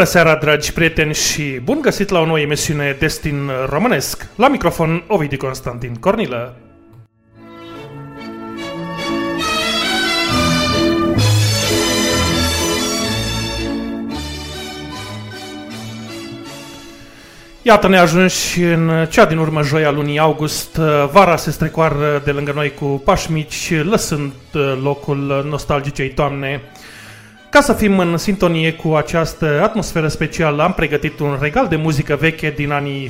Bună seara, dragi prieteni, și bun găsit la o nouă emisiune Destin Românesc. La microfon, Ovidiu Constantin Cornilă. Iată ne ajungi în cea din urmă joia lunii august. Vara se strecoară de lângă noi cu pași mici, lăsând locul nostalgicei toamne. Ca să fim în sintonie cu această atmosferă specială, am pregătit un regal de muzică veche din anii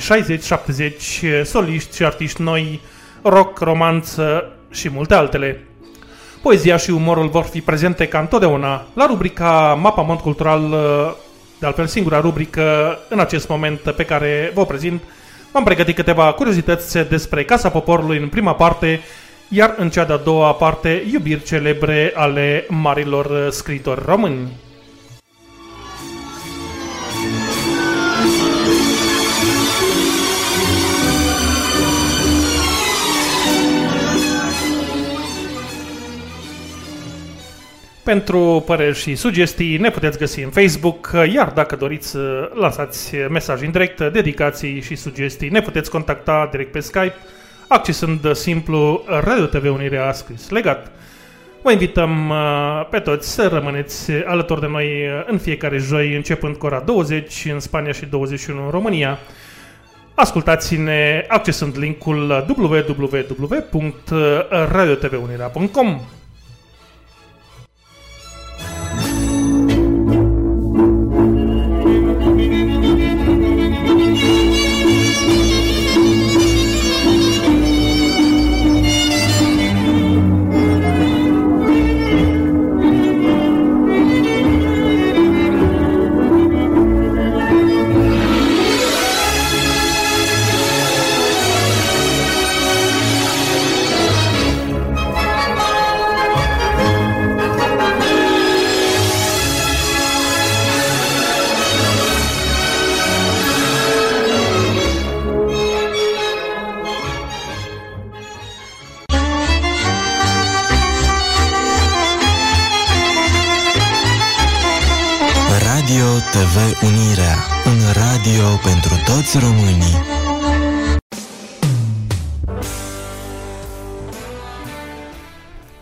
60-70, soliști și artiști noi, rock, romanță și multe altele. Poezia și umorul vor fi prezente ca întotdeauna la rubrica Mapa Mond Cultural, de altfel singura rubrică în acest moment pe care vă prezint. am pregătit câteva curiozități despre Casa Poporului în prima parte iar în cea de-a doua parte, iubiri celebre ale marilor scriitori români. Pentru păreri și sugestii ne puteți găsi în Facebook, iar dacă doriți să lansați mesaj în direct, dedicații și sugestii, ne puteți contacta direct pe Skype accesând simplu Radio TV Unirea scris legat. Vă invităm uh, pe toți să rămâneți alături de noi uh, în fiecare joi, începând cu ora 20 în Spania și 21 în România. Ascultați-ne accesând linkul www.radiotvunirea.com toți românii.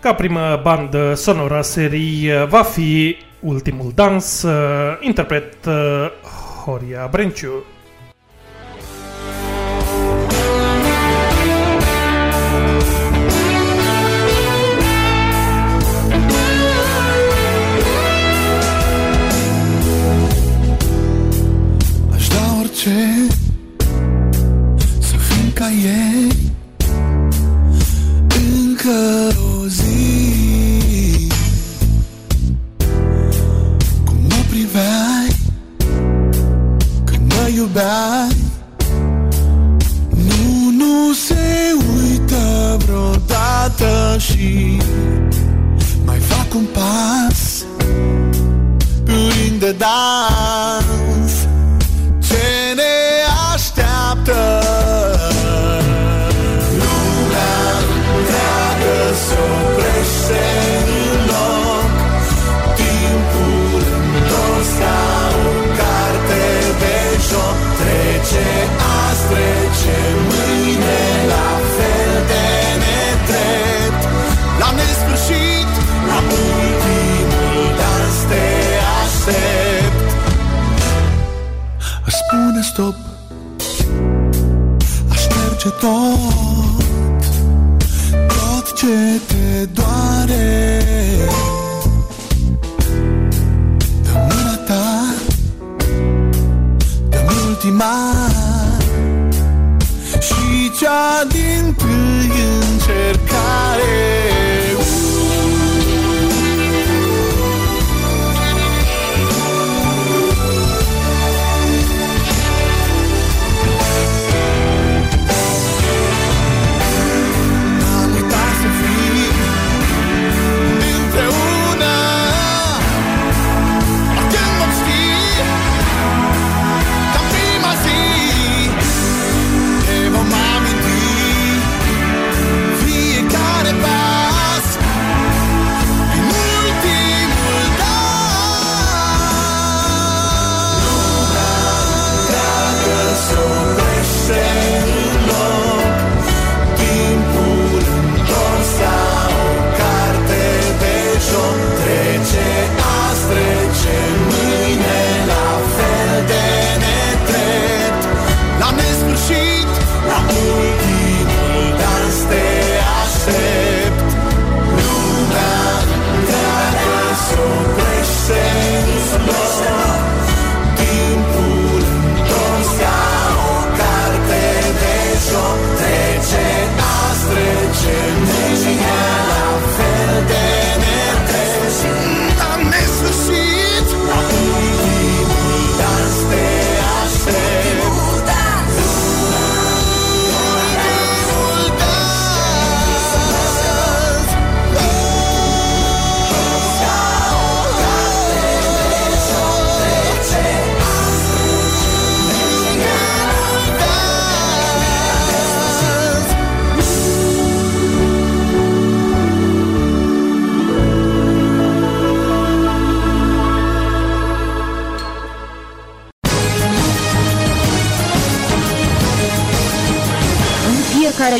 Ca primă bandă sonoră a serii va fi Ultimul Dans, interpret Horia Brenciu. ce? Să fim ca ei. Încă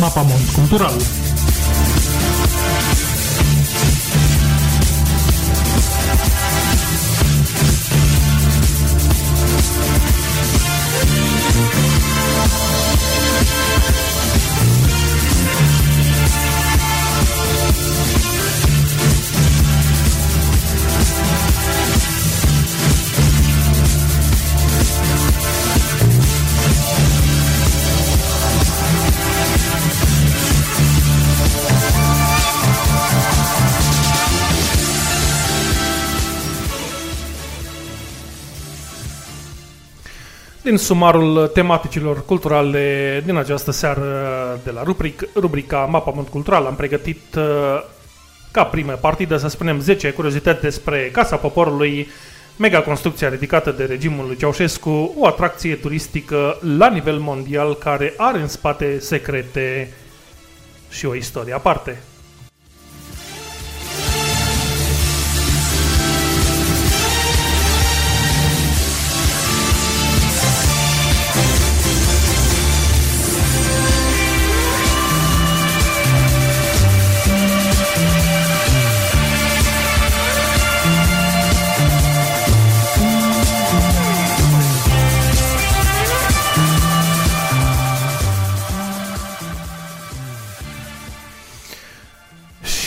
Mapamont Cultural. Din sumarul tematicilor culturale din această seară de la rubric, rubrica Mapament Cultural am pregătit uh, ca primă partidă, să spunem, 10 curiozități despre Casa Poporului, mega construcția ridicată de regimul lui Ceaușescu, o atracție turistică la nivel mondial care are în spate secrete și o istorie aparte.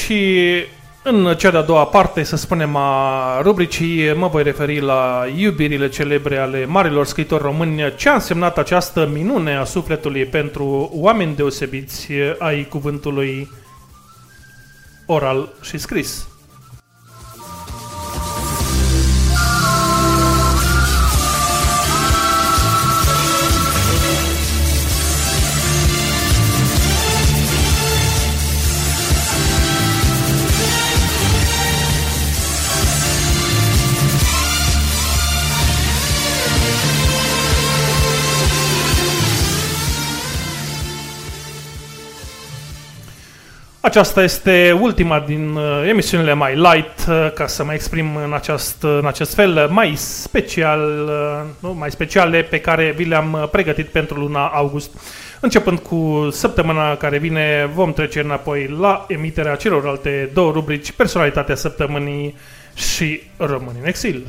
Și în cea de-a doua parte, să spunem, a rubricii, mă voi referi la iubirile celebre ale marilor scritori români, ce a însemnat această minune a sufletului pentru oameni deosebiți ai cuvântului oral și scris. Aceasta este ultima din uh, emisiunile mai light, uh, ca să mă exprim în acest, în acest fel, mai special, uh, nu, mai speciale pe care vi le-am pregătit pentru luna august. Începând cu săptămâna care vine, vom trece înapoi la emiterea celorlalte două rubrici, Personalitatea Săptămânii și Români în Exil.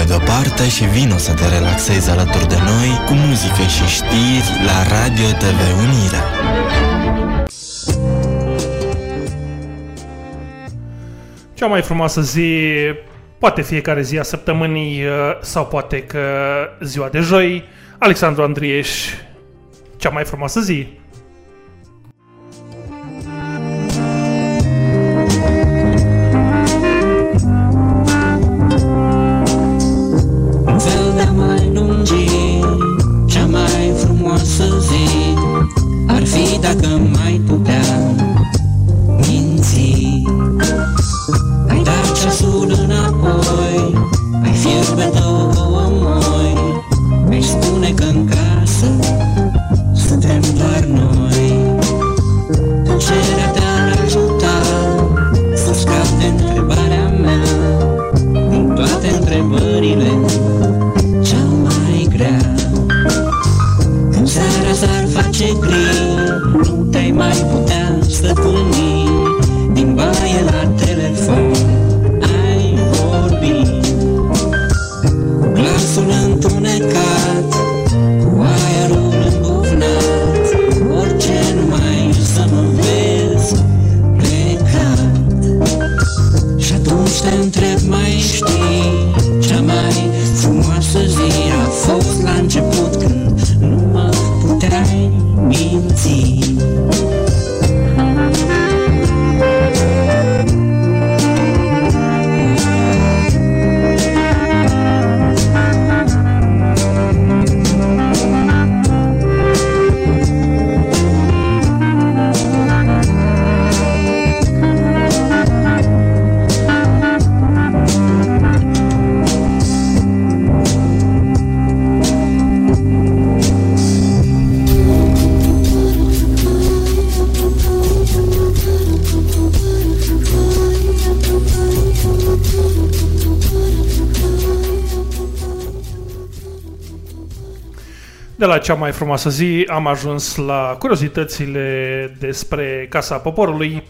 Grijile deoparte și vino să te relaxezi alături de noi cu muzică și știri la Radio TV Unirea. Cea mai frumoasă zi, poate fiecare zi a săptămânii uh, sau poate că ziua de joi, Alexandru Andrieș, cea mai frumoasă zi. De la cea mai frumoasă zi am ajuns la curiozitățile despre Casa Poporului.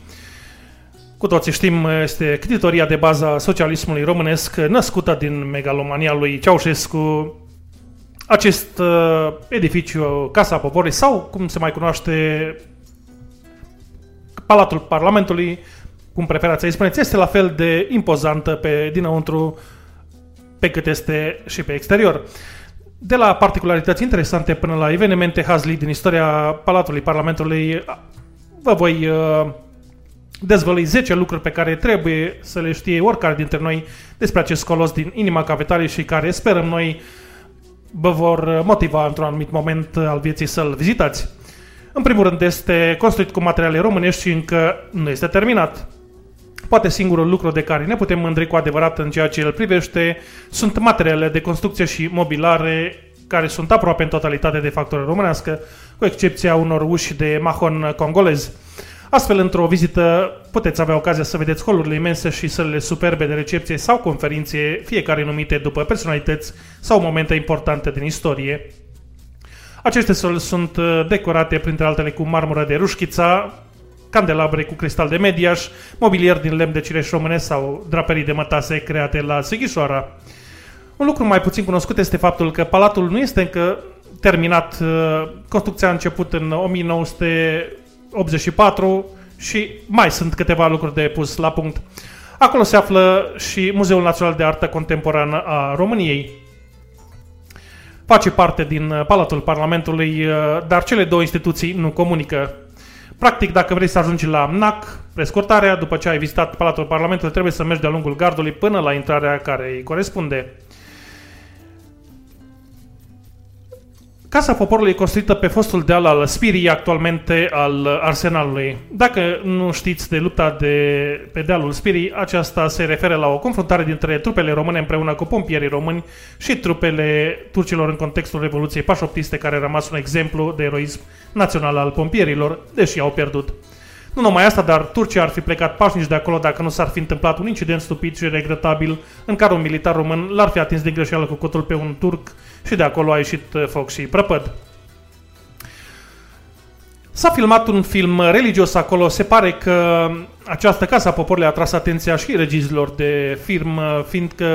Cu toții știm, este ctitoria de bază a socialismului românesc, născută din megalomania lui Ceaușescu. Acest uh, edificiu, Casa Poporului, sau cum se mai cunoaște, Palatul Parlamentului, cum preferați să-i spuneți, este la fel de impozantă pe dinăuntru pe cât este și pe exterior. De la particularități interesante până la evenimente hazli din istoria Palatului Parlamentului, vă voi uh, dezvălui 10 lucruri pe care trebuie să le știe oricare dintre noi despre acest colos din inima capitalei și care sperăm noi vă vor motiva într-un anumit moment al vieții să-l vizitați. În primul rând este construit cu materiale românești și încă nu este terminat. Poate singurul lucru de care ne putem mândri cu adevărat în ceea ce îl privește sunt materialele de construcție și mobilare care sunt aproape în totalitate de factură românească, cu excepția unor uși de mahon congolez. Astfel, într-o vizită puteți avea ocazia să vedeți holurile imense și sălile superbe de recepție sau conferințe, fiecare numite după personalități sau momente importante din istorie. Aceste săli sunt uh, decorate, printre altele, cu marmură de rușchița, candelabre cu cristal de mediaș, mobilier din lemn de cireș românesc sau draperii de mătase create la Sighișoara. Un lucru mai puțin cunoscut este faptul că palatul nu este încă terminat. uh, Construcția a început în 1984 și mai sunt câteva lucruri de pus la punct. Acolo se află și Muzeul Național de Artă Contemporană a României. Face parte din uh, Palatul Parlamentului, uh, dar cele două instituții nu comunică. Practic, dacă vrei să ajungi la NAC, prescurtarea, după ce ai vizitat Palatul Parlamentului, trebuie să mergi de-a lungul gardului până la intrarea care îi corespunde. Casa Poporului e construită pe fostul deal al Spirii, actualmente al Arsenalului. Dacă nu știți de lupta de pe dealul Spirii, aceasta se referă la o confruntare dintre trupele române împreună cu pompierii români și trupele turcilor în contextul Revoluției Pașoptiste, care a rămas un exemplu de eroism național al pompierilor, deși au pierdut. Nu numai asta, dar Turcia ar fi plecat pașnici de acolo dacă nu s-ar fi întâmplat un incident stupid și regretabil în care un militar român l-ar fi atins din greșeală cu cotul pe un turc și de acolo a ieșit uh, foc și prăpăd. S-a filmat un film religios acolo, se pare că această casă a poporului a atras atenția și regizilor de film, uh, fiindcă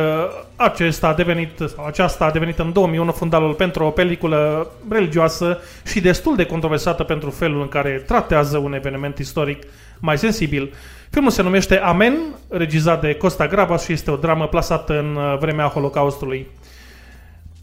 acesta a devenit, sau aceasta a devenit în 2001 fundalul pentru o peliculă religioasă și destul de controversată pentru felul în care tratează un eveniment istoric mai sensibil. Filmul se numește Amen, regizat de Costa Gravas și este o dramă plasată în uh, vremea Holocaustului.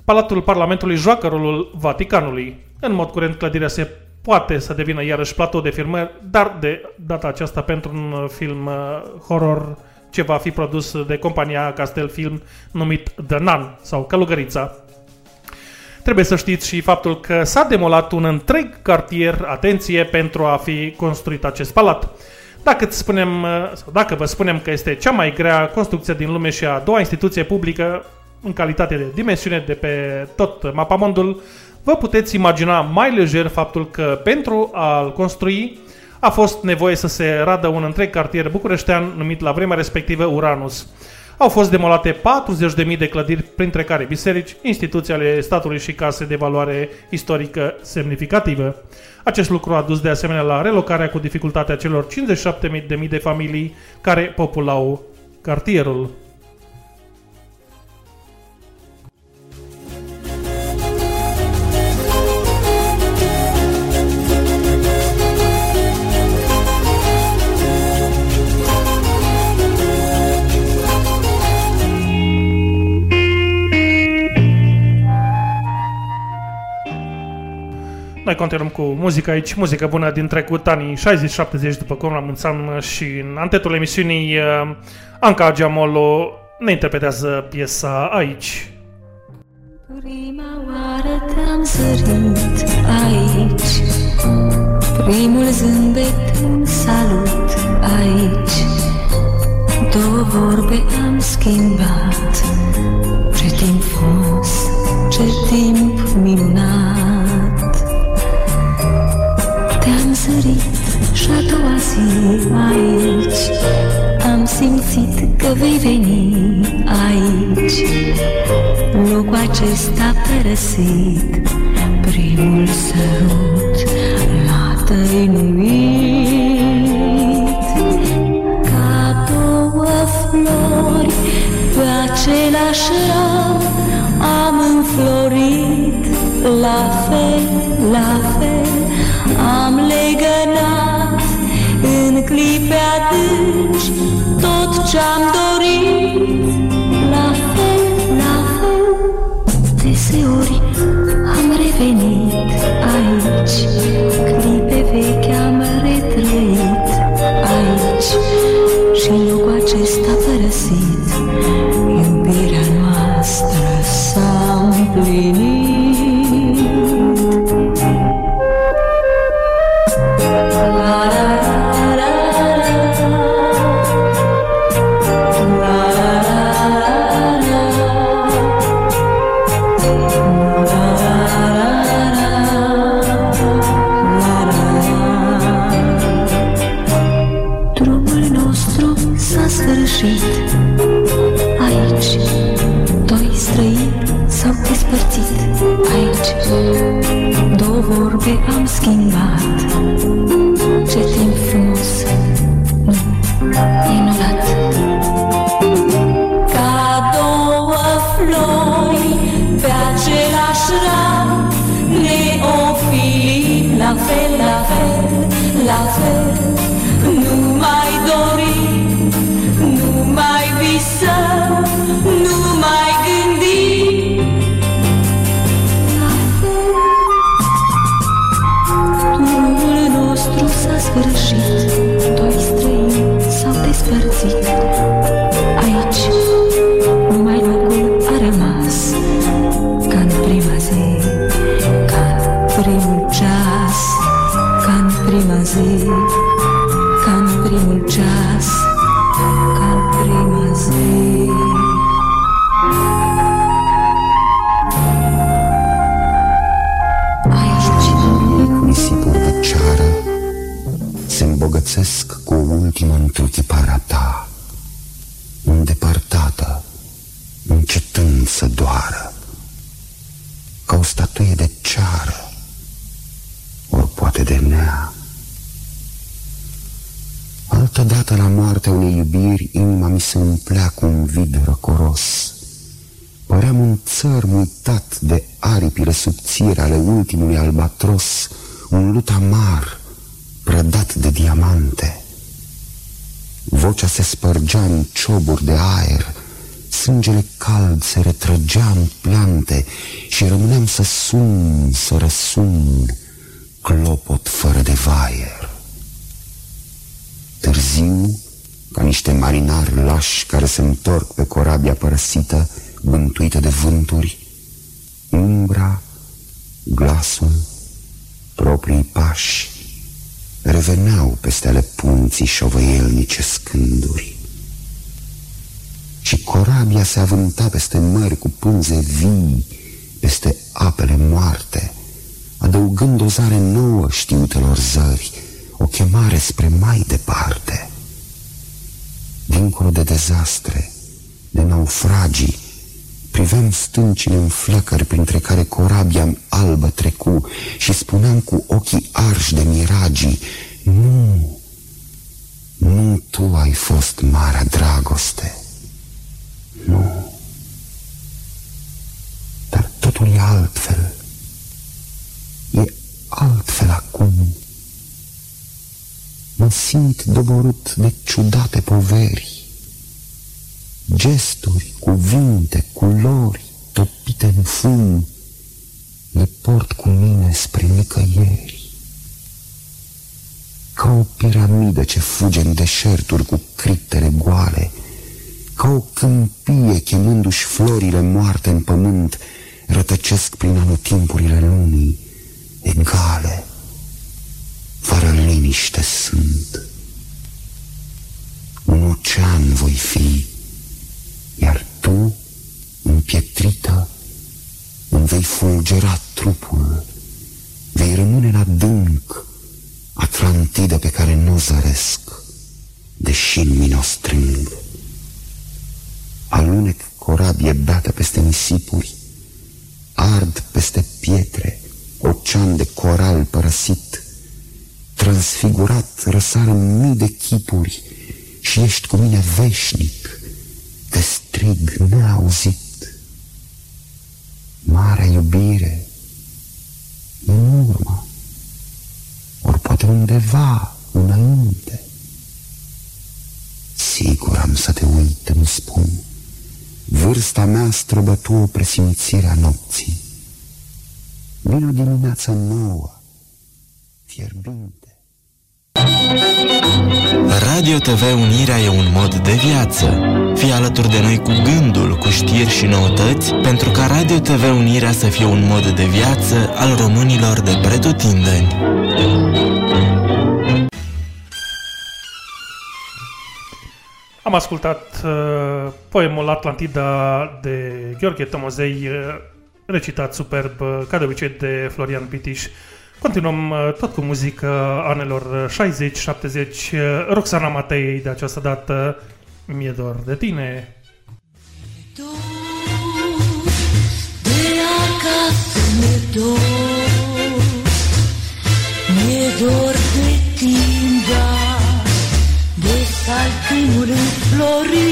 Palatul Parlamentului joacă rolul Vaticanului. În mod curent, clădirea se poate să devină iarăși platou de filmări, dar de data aceasta pentru un film uh, horror ce va fi produs de compania Castel Film numit The Nun sau Călugărița. Trebuie să știți și faptul că s-a demolat un întreg cartier, atenție, pentru a fi construit acest palat. Dacă, îți spunem, uh, sau dacă vă spunem că este cea mai grea construcție din lume și a doua instituție publică în calitate de dimensiune de pe tot mapamondul, vă puteți imagina mai lejer faptul că pentru a-l construi a fost nevoie să se radă un întreg cartier bucureștean numit la vremea respectivă Uranus. Au fost demolate 40.000 de clădiri, printre care biserici, instituții ale statului și case de valoare istorică semnificativă. Acest lucru a dus de asemenea la relocarea cu dificultate a celor 57.000 de familii care populau cartierul. Noi continuăm cu muzica aici, muzică bună din trecut, anii 60-70, după cum anunțam și în antetul emisiunii, uh, Anca Giamolo ne interpretează piesa aici. Prima oară te-am sărit aici. Primul zâmbet în salut aici. Două vorbe am schimbat. Ce timp frumos, ce timp minunat sărit și a doua zi aici Am simțit că vei veni aici. Locul acesta părăsit Primul sărut l-a tăinuit. Ca două flori pe același ram Am înflorit la fel, la fel. Am legănat în clipe adânci Tot ce-am dorit. La fel, la fel Deseori am revenit sângele cald se retrăgea în plante și rămâneam să sun, să răsun, clopot fără de vaier. Târziu, ca niște marinari lași care se întorc pe corabia părăsită, bântuită de vânturi, umbra, glasul, proprii pași, reveneau peste ale punții șovăielnice scânduri. Și corabia se avânta peste mări cu pânze vii, peste apele moarte, adăugând o zare nouă știutelor zări, o chemare spre mai departe. Dincolo de dezastre, de naufragii, priveam stâncile în flăcări printre care corabia albă trecu și spuneam cu ochii arși de miragii, nu, nu tu ai fost marea dragoste, nu. Dar totul e altfel, e altfel acum. Mă simt doborât de ciudate poveri, gesturi, cuvinte, culori topite în fum, le port cu mine spre nicăieri. Ca o piramidă ce fuge în deșerturi cu criptele goale, ca o câmpie chemându-și florile moarte în pământ, rătăcesc prin anotimpurile lumii, egale, fără liniște sunt. Un ocean voi fi, iar tu, împietrită, îmi vei fulgera trupul, vei rămâne la dânc, Atlantidă pe care nu zăresc, deși în mine o strâng. Alunec corabie beată peste nisipuri, ard peste pietre, ocean de coral părăsit, transfigurat răsar în mii de chipuri și ești cu mine veșnic, te strig neauzit. Marea iubire în urmă, ori poate undeva înainte. Sigur am să te uit, îmi spun, vârsta mea străbătu o presimțire a nopții. Vine o dimineață nouă, fierbinte. Radio TV Unirea e un mod de viață. Fii alături de noi cu gândul, cu știri și noutăți, pentru ca Radio TV Unirea să fie un mod de viață al românilor de pretutindeni. Am ascultat uh, poemul Atlantida de Gheorghe Tomozei, uh, recitat superb, uh, ca de obicei, de Florian Pitiș. Continuăm uh, tot cu muzică anelor 60-70, uh, Roxana Matei de această dată, Mi-e dor de tine. De acasă mi-e dor, mi-e dor de tinda, de salcâmul înflorit.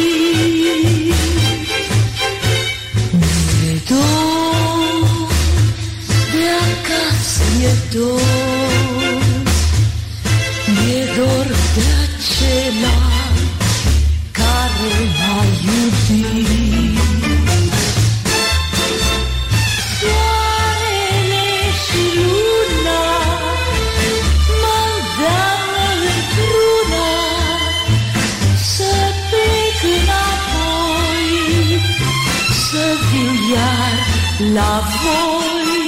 Mi-e dor, de acasă mi-e dor, mi-e dor de acela care m-a iubit. La voi.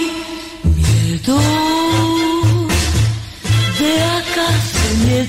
Mi-e dor de acasă, mi-e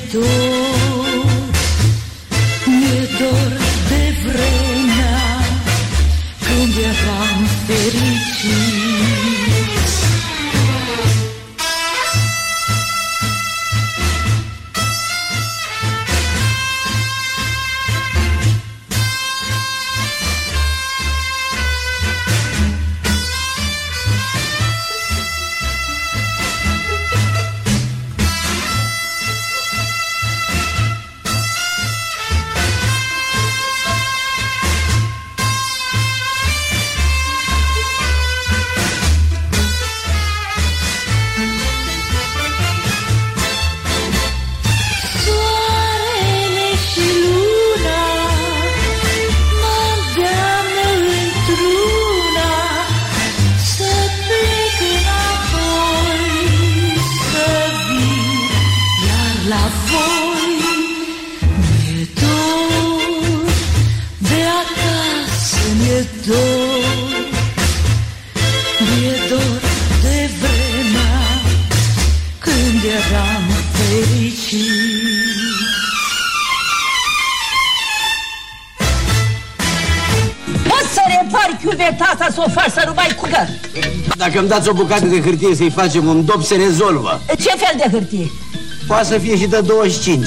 repari chiuveta asta să o faci să nu mai curgă? Dacă îmi dați o bucată de hârtie să-i facem un dop, se rezolvă. Ce fel de hârtie? Poate să fie și de 25.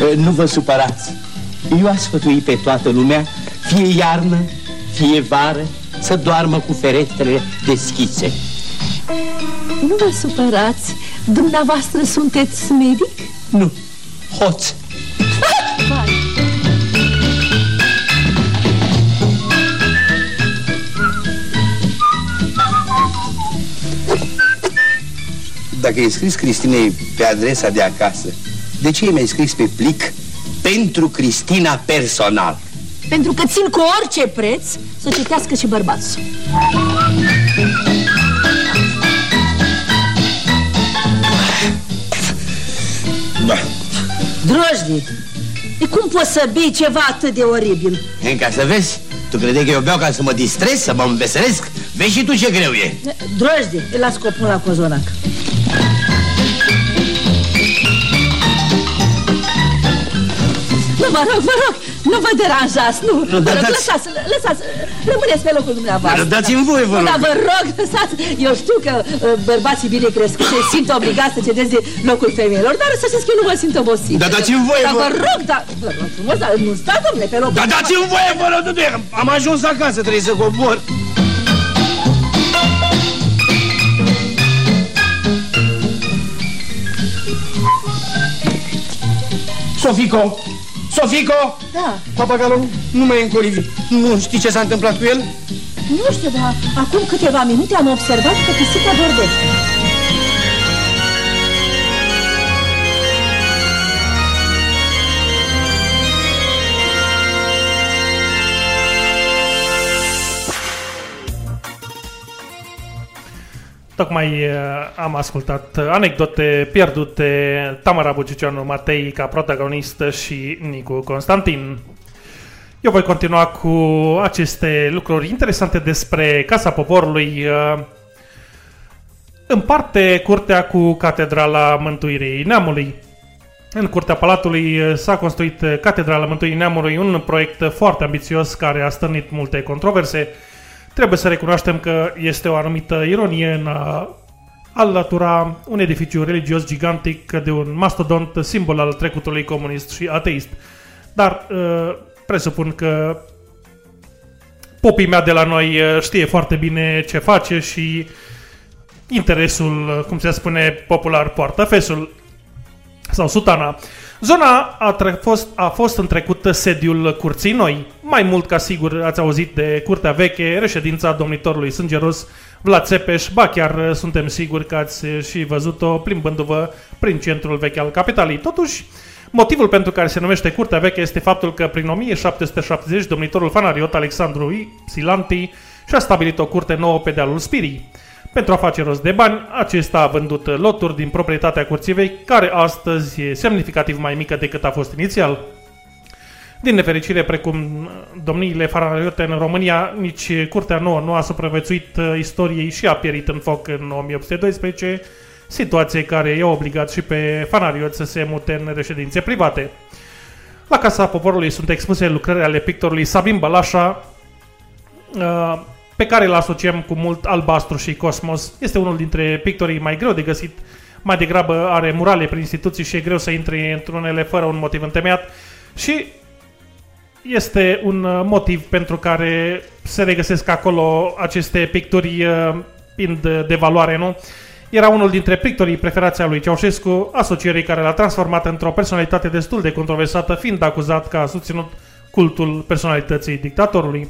Eh, Nu vă supărați. Eu aș sfătui pe toată lumea, fie iarnă, fie vară, să doarmă cu ferestrele deschise. Nu vă supărați, dumneavoastră sunteți medic? Nu, hoț. Dacă e scris Cristinei pe adresa de acasă, de ce mi-ai scris pe plic pentru Cristina personal? Pentru că țin cu orice preț să citească și bărbatul. Da. Drojdi, de cum poți să bei ceva atât de oribil? E, ca să vezi, tu credeai că eu beau ca să mă distrez, să mă înveselesc? Vezi și tu ce greu e. Drojdi, îl las copul la cozonac. Nu, vă rog, vă rog, nu vă deranjați, nu, Nu, vă dar rog, dați- lăsați, lăsați, rămâneți pe locul dumneavoastră. Dar dați-mi voie, vă Nu, rog. Dar vă rog, lăsați, eu știu că uh, bărbații bine crescuți se simt obligați să cedeze locul femeilor, dar să știți că eu nu mă simt obosit. Dar dați-mi voie, Dar vă- vă rog, dar, vă rog frumos, dar nu stați, domnule, pe locul Dar dați-mi voie, vă rog, du am ajuns acasă, trebuie să cobor. Sofico! Sofico! Da, Papagalul nu mai e în colivii. Nu știi ce s-a întâmplat cu el? nu știu, dar acum câteva minute am observat că pisica vorbește. Tocmai uh, am ascultat uh, anecdote pierdute Tamara Bucicianu Matei ca protagonistă și Nicu Constantin. Eu voi continua cu aceste lucruri interesante despre Casa Poporului. uh, În parte, curtea cu Catedrala Mântuirii Neamului. În curtea Palatului uh, s-a construit uh, Catedrala Mântuirii Neamului, un proiect foarte ambițios care a stârnit multe controverse. Trebuie să recunoaștem că este o anumită ironie în a alătura un edificiu religios gigantic de un mastodont simbol al trecutului comunist și ateist. Dar uh, presupun că popii mea de la noi uh, știe foarte bine ce face și interesul, uh, cum se spune popular, poartă fesul sau sutana. Zona a, tre- fost, a fost în trecut sediul Curții Noi. Mai mult ca sigur ați auzit de Curtea Veche, reședința domnitorului sângeros Vlad Țepeș, ba chiar uh, suntem siguri că ați uh, și văzut-o plimbându-vă prin centrul vechi al capitalei. Totuși, motivul pentru care se numește Curtea Veche este faptul că prin 1770 domnitorul fanariot Alexandru I. Silanti și-a stabilit o curte nouă pe dealul Spirii. Pentru a face rost de bani, acesta a vândut loturi din proprietatea curții vechi, care astăzi e semnificativ mai mică decât a fost inițial. Din nefericire, precum domniile fanariote în România, nici curtea nouă nu a supraviețuit uh, istoriei și a pierit în foc în 1812, situație care i-a obligat și pe fanarioți să se mute în reședințe private. La Casa Poporului sunt expuse lucrări ale pictorului Sabin Balașa, uh, pe care îl asociem cu mult albastru și cosmos. Este unul dintre pictorii mai greu de găsit, mai degrabă are murale prin instituții și e greu să intri într-unele fără un motiv întemeiat și este un uh, motiv pentru care se regăsesc acolo aceste picturi uh, fiind de valoare, nu? Era unul dintre pictorii preferați a lui Ceaușescu, asocierii care l-a transformat într-o personalitate destul de controversată, fiind acuzat că a susținut cultul personalității dictatorului.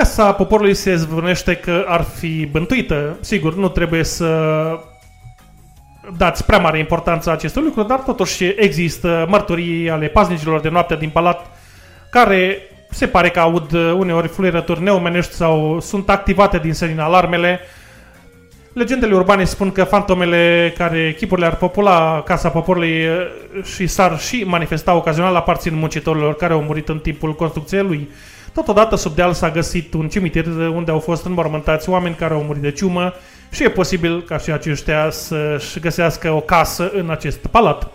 Casa poporului se zvânește că ar fi bântuită. Sigur, nu trebuie să dați prea mare importanță acestui lucru, dar totuși există mărturii ale paznicilor de noapte din palat care se pare că aud uneori fluierături neomenești sau sunt activate din senin alarmele. Legendele urbane spun că fantomele care chipurile ar popula Casa Poporului eh, și s-ar și manifesta ocazional aparțin muncitorilor care au murit în timpul construcției lui. Totodată sub deal s-a găsit un cimitir unde au fost înmormântați oameni care au murit de ciumă și e posibil ca și aceștia să-și găsească o casă în acest palat.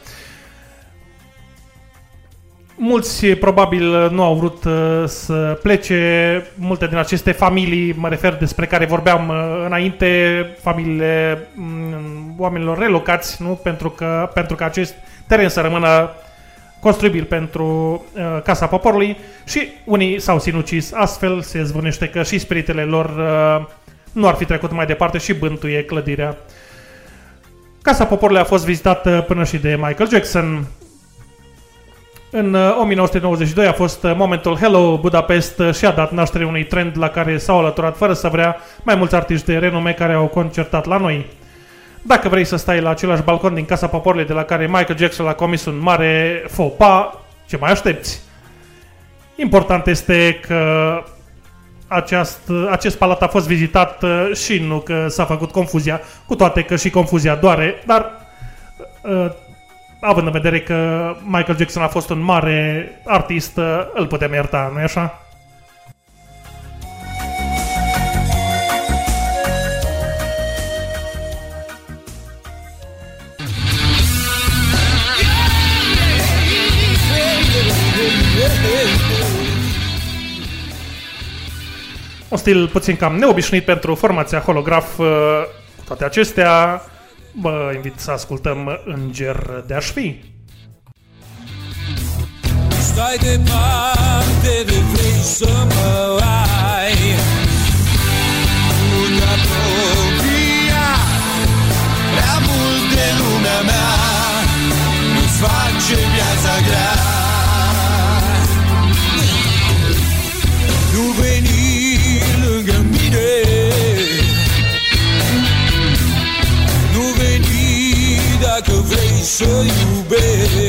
mulți probabil nu au vrut uh, să plece, multe din aceste familii, mă refer despre care vorbeam uh, înainte, familiile mm, oamenilor relocați, nu? Pentru că, pentru că acest teren să rămână construibil pentru uh, Casa Poporului și unii s-au sinucis astfel, se zvunește că și spiritele lor uh, nu ar fi trecut mai departe și bântuie clădirea. Casa Poporului a fost vizitată până și de Michael Jackson. În uh, 1992 a fost uh, momentul Hello Budapest uh, și a dat naștere unui trend la care s-au alăturat fără să vrea mai mulți artiști de renume care au concertat la noi. Dacă vrei să stai la același balcon din Casa Poporului de la care Michael Jackson a comis un mare faux pas, ce mai aștepți? Important este că aceast, acest palat a fost vizitat uh, și nu că s-a făcut confuzia, cu toate că și confuzia doare, dar uh, având în vedere că Michael Jackson a fost un mare artist, uh, îl putem ierta, nu-i așa? Un stil puțin cam neobișnuit pentru formația holograf. uh, Cu toate acestea, vă invit să ascultăm Înger de-aș fi. Stai departe de vrei să mă ai Nu te apropia Prea mult de lumea mea Nu-ți face viața grea Nu veni vrei să iubești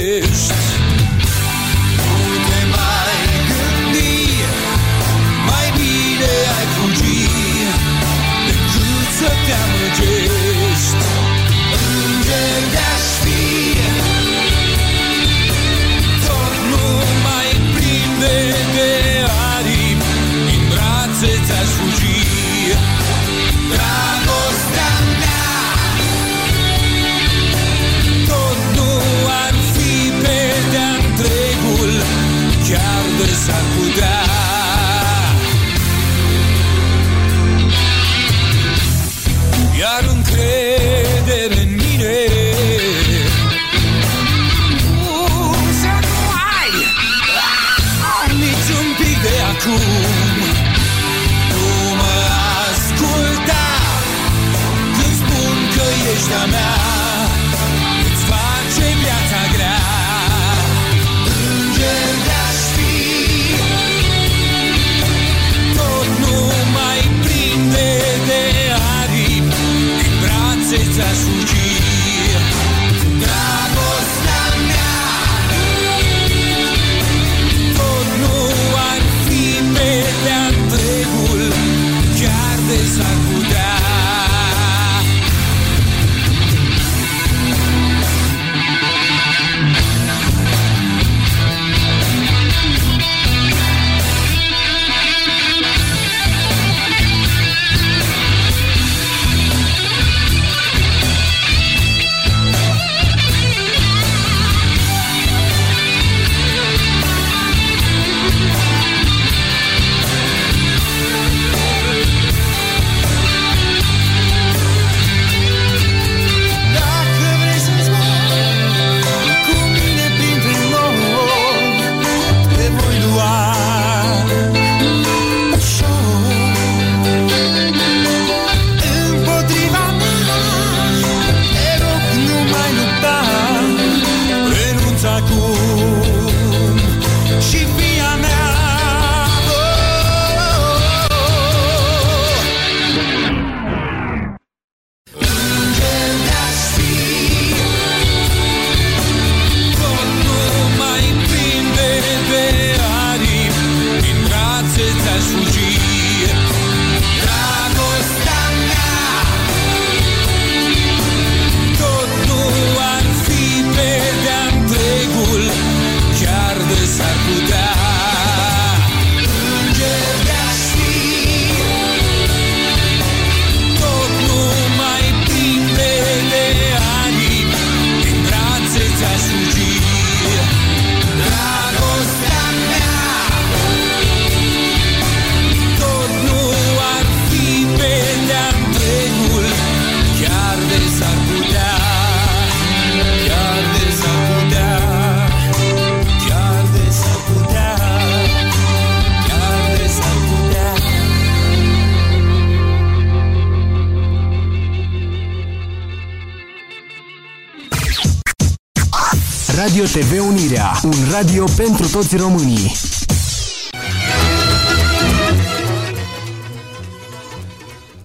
TV Unirea, un radio pentru toți românii.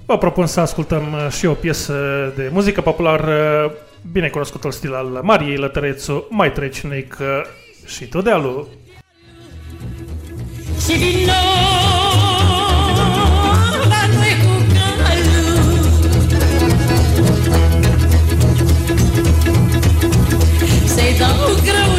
Vă propun să ascultăm uh, și o piesă de muzică populară, bine cunoscutul stil al Mariei Lătărețu, Mai treci Neică și tu dealul. Și din nou Să-i dau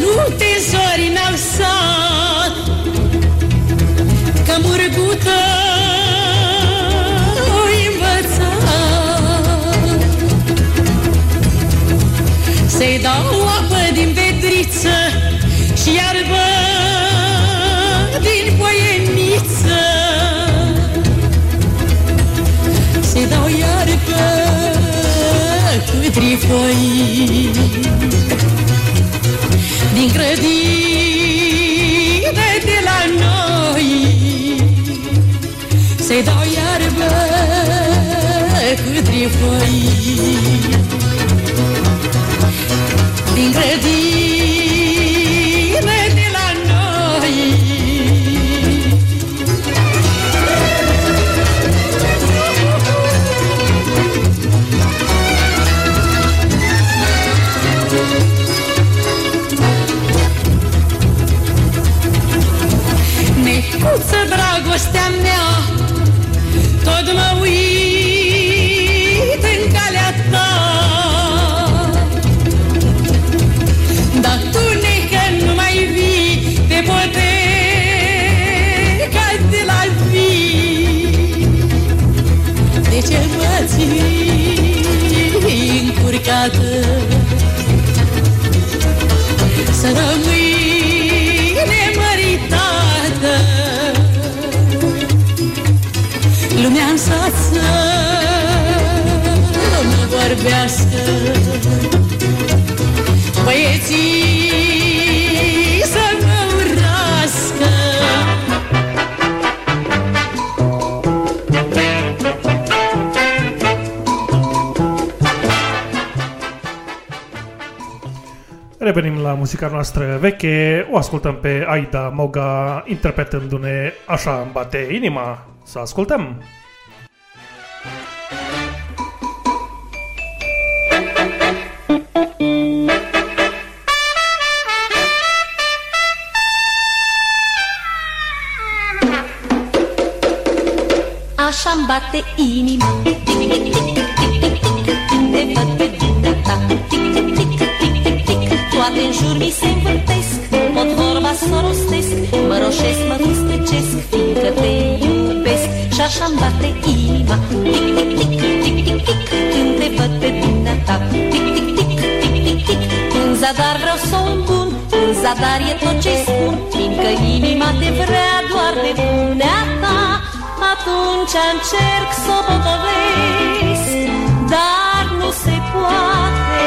nu te zori n-al sat Că murgută o învăța Să-i dau apă din vedriță Și iarbă din poieniță Să-i dau iarbă cu trifoi din grădină de la noi. Să-i dau iarbă cu trifoi. Din grădină mă vorbească Băieții să mă urască Revenim la muzica noastră veche, o ascultăm pe Aida Moga interpretându-ne Așa îmi bate inima. Să ascultăm! Bate inima. Când te văd pe dumneata. Toate în jur mi se învârtesc. Pot vorba să o rostesc. Mă roșesc, mă fustecesc Fiindcă te iubesc. Și așa-mi bate inima. Când te văd pe dumneata. În zadar vreau să o îmbun. În zadar e tot ce-i spun. Fiindcă inima te vrea doar de bunea ta atunci încerc să o potovesc, dar nu se poate,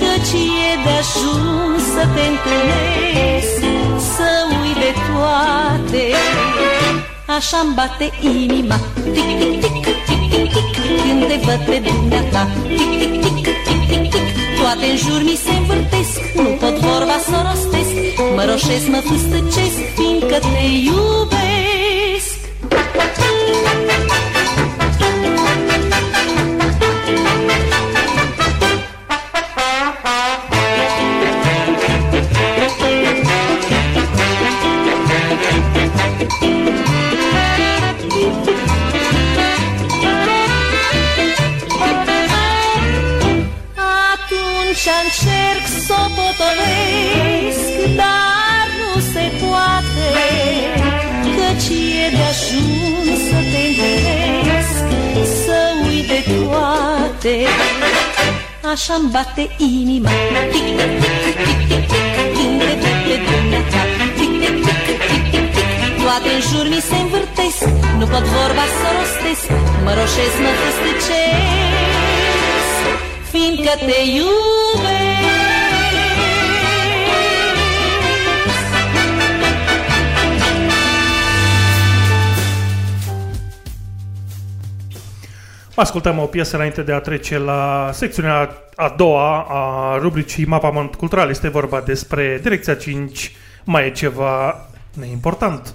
căci e de ajuns să te întâlnesc, să uit de toate. Așa-mi bate inima, tic, tic, tic, tic, tic, tic, când te văd pe dumneata, tic, tic, tic, tic, tic, tic, toate în jur mi se învârtesc, nu pot vorba să o rostesc, mă roșesc, mă fustăcesc, fiindcă te iubesc. Thank you. Așa-mi bate inima. Tic-tac, tic-tic-tic, când te duc pe dumneata Tic-tic-tic, tic-tic-tic, toate în jur mi se învârtesc Nu pot vorba să rostesc, mă roșesc, mă fustecesc Fiindcă te iubesc Ascultăm o piesă înainte de a trece la secțiunea a doua a rubricii Mapament Cultural. Este vorba despre Direcția 5. Mai e ceva neimportant.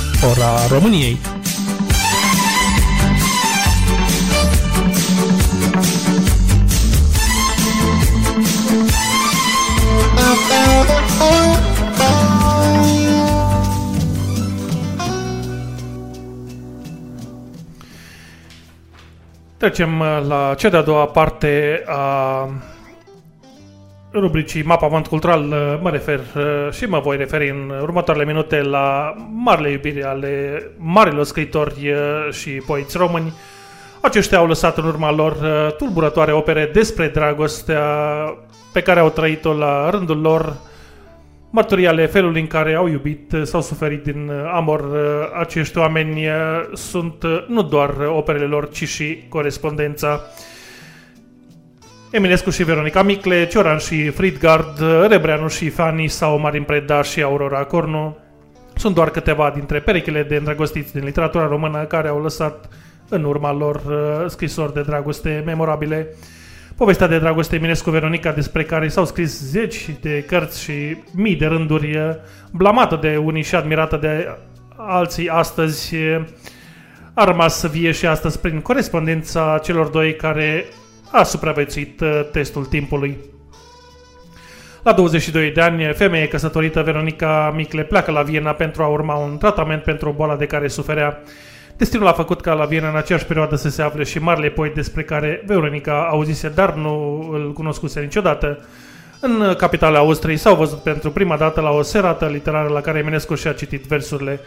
ora României. Trecem uh, la cea de-a doua parte a rubricii Mapa Vant Cultural. Uh, Mă refer uh, și mă voi referi în următoarele minute la marile iubiri ale marilor scriitori uh, și poeți români. Aceștia au lăsat în urma lor uh, tulburătoare opere despre dragostea pe care au trăit-o la rândul lor, mărturii ale felului în care au iubit uh, sau suferit din uh, amor. Uh, Acești oameni uh, sunt uh, nu doar operele lor, ci și corespondența. Eminescu și Veronica Micle, Cioran și Fridgard, Rebreanu și Fani sau Marin Preda și Aurora Cornu sunt doar câteva dintre perechile de îndrăgostiți din literatura română care au lăsat în urma lor uh, scrisori de dragoste memorabile. Povestea de dragoste Eminescu-Veronica despre care s-au scris zeci de cărți și mii de rânduri, uh, blamată de unii și admirată de alții astăzi, uh, a rămas vie și astăzi prin corespondența celor doi care a supraviețuit uh, testul timpului. La 22 de ani, femeie căsătorită Veronica Micle pleacă la Viena pentru a urma un tratament pentru o boală de care suferea. Destinul a făcut ca la Viena în aceeași perioadă să se afle și marele poet despre care Veronica auzise, dar nu îl cunoscuse niciodată. În capitala Austriei s-au văzut pentru prima dată la o serată literară la care Eminescu și-a citit versurile.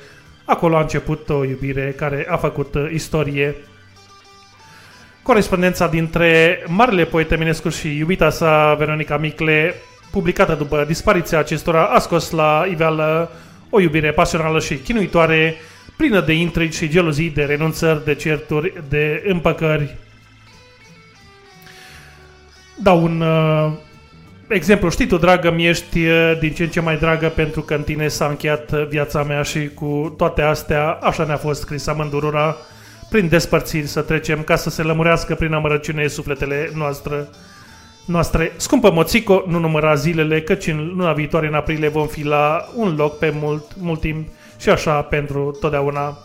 Acolo a început o iubire care a făcut uh, istorie. Corespondența dintre marele poet Eminescu și iubita sa Veronica Micle, publicată după dispariția acestora, a scos la iveală o iubire pasională și chinuitoare, plină de intrigi și gelozii, de renunțări, de certuri, de împăcări. Dau un uh, exemplu. Știi tu, dragă, mi ești uh, din ce în ce mai dragă pentru că în tine s-a încheiat uh, viața mea și cu toate astea, așa ne-a fost scris amândurora, prin despărțiri să trecem ca să se lămurească prin amărăciune sufletele noastre. noastre. Scumpă Moțico, nu număra zilele, căci în luna viitoare, în aprilie, vom fi la un loc pe mult, mult timp și așa pentru totdeauna.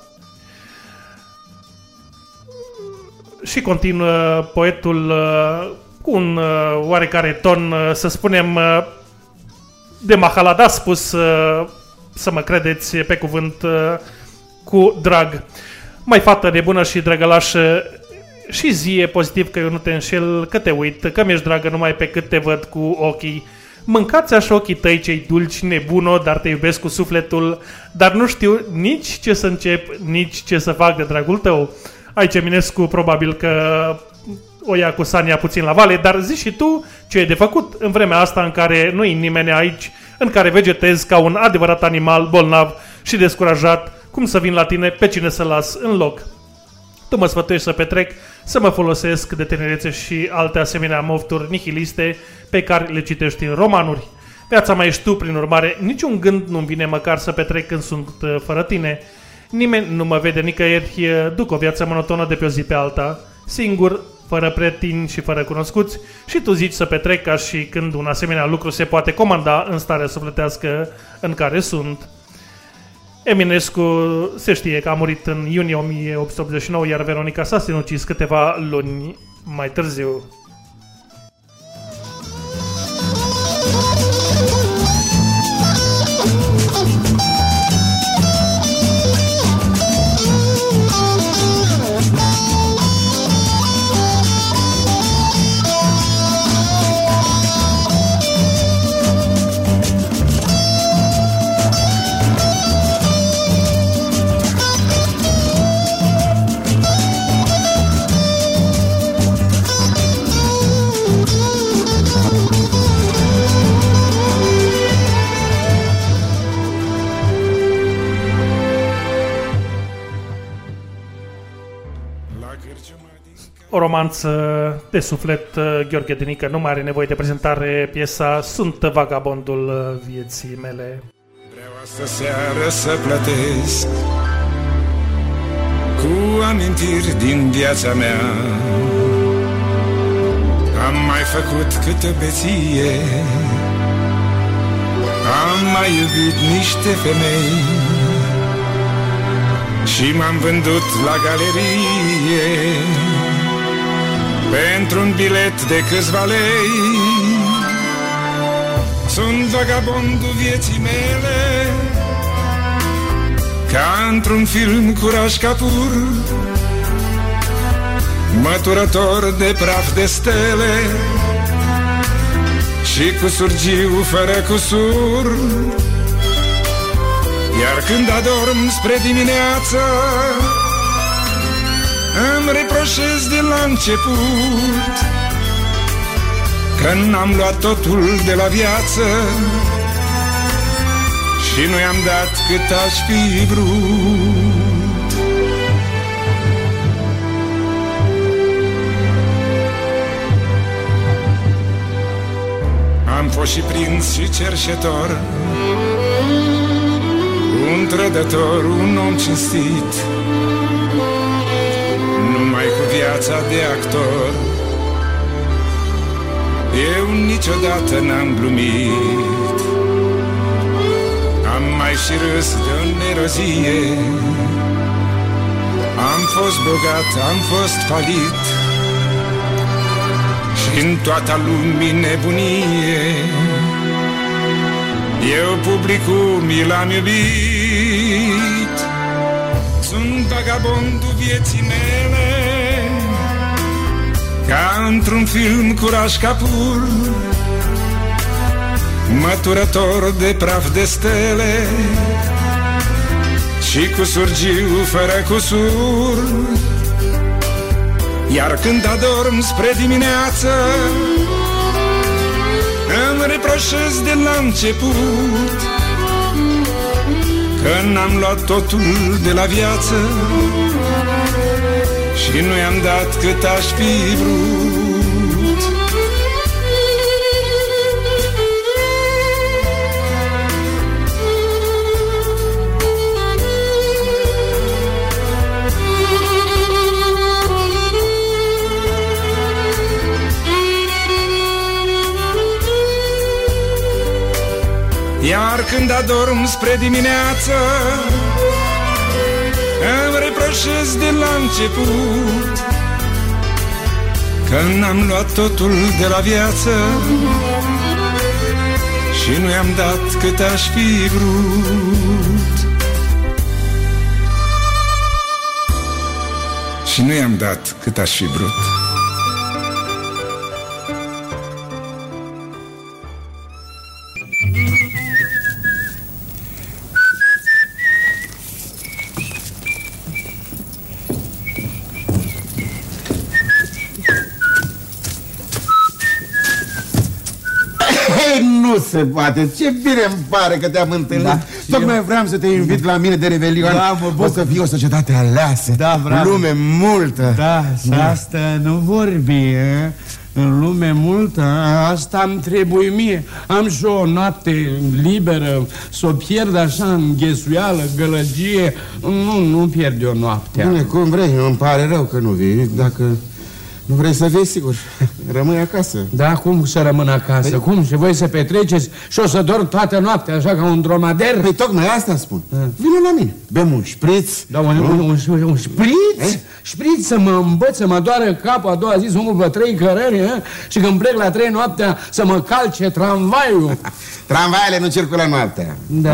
Și continuă poetul uh, cu un uh, oarecare ton, uh, să spunem, uh, de mahalada spus, uh, să mă credeți pe cuvânt, uh, cu drag. Mai fată nebună și drăgălașă, și zie pozitiv că eu nu te înșel, că te uit, că mi-ești dragă numai pe cât te văd cu ochii. Mâncați așa ochii tăi cei dulci, nebuno, dar te iubesc cu sufletul, dar nu știu nici ce să încep, nici ce să fac de dragul tău. Aici Eminescu probabil că o ia cu Sania puțin la vale, dar zici și tu ce e de făcut în vremea asta în care nu e nimeni aici, în care vegetezi ca un adevărat animal bolnav și descurajat, cum să vin la tine, pe cine să las în loc. Tu mă sfătuiești să petrec, să mă folosesc de tinerețe și alte asemenea mofturi nihiliste pe care le citești în romanuri. Viața mai ești tu, prin urmare, niciun gând nu-mi vine măcar să petrec când sunt uh, fără tine. Nimeni nu mă vede nicăieri, uh, duc o viață monotonă de pe o zi pe alta, singur, fără prieteni și fără cunoscuți și tu zici să petrec ca și când un asemenea lucru se poate comanda în starea sufletească în care sunt. Eminescu se știe că a murit în iunie 1889, iar Veronica s-a sinucis câteva luni mai târziu. O romanță de suflet, uh, Gheorghe Dinică nu mai are nevoie de prezentare, piesa Sunt vagabondul uh, vieții mele. Asta seară să plătesc Cu amintiri din viața mea Am mai făcut câte beție Am mai iubit niște femei Și m-am vândut la galerie Pentru un bilet de câțiva lei. Sunt vagabondul vieții mele. Ca într-un film cu Raj Kapoor. Măturător de praf de stele. Și cu surgiu fără cusur. Iar când adorm spre dimineață Îmi reproșez de la început Că n-am luat totul de la viață Și nu i-am dat cât aș fi vrut. Am fost și prins și cerșetor Un trădător, un om cinstit. Numai cu viața de actor. Eu niciodată n-am glumit. Am mai și râs de o nerozie. Am fost bogat, am fost falit și în toată lumii nebunie. Eu publicul mi l-am iubit. Sunt vagabondul vieții mele Ca într-un film cu Raj Kapoor Măturător de praf de stele Și cu surgiu fără cusur. Iar când adorm spre dimineață Îmi reproșez de la început Că n-am luat totul de la viață Și nu i-am dat cât aș fi vrut. Iar când adorm spre dimineață Îmi reproșez de la început Că n-am luat totul de la viață Și nu i-am dat cât aș fi vrut. Și nu i-am dat cât aș fi vrut se poate, ce bine îmi pare că te-am întâlnit. Da, da, Tocmai vreau să te invit la mine de Revelion. Da, mă bucur. O să fie o societate aleasă. Da, bravo. Lume multă. Da, și asta nu vorbi, e? În lume multă, asta îmi trebuie mie. Am și o noapte liberă Să o pierd așa în ghesuială, gălăgie. Nu, nu pierd eu noaptea. Bine, cum vrei, îmi pare rău că nu vii. Dacă nu vrei să vii, sigur, rămâi acasă Da, cum să rămân acasă? Păi- Cum? Și voi să petreceți și o să dorm toată noaptea așa ca un dromader? Păi tocmai asta spun Vino la mine, bem un șpriț Da, un, un, un, un, un șpriț? Șpriț să mă îmbăț, să mă doară capul a doua zi, să umplu pe trei cărări, e? Și când plec la trei noaptea să mă calce tramvaiul. Tramvaiele nu circulă noaptea Da,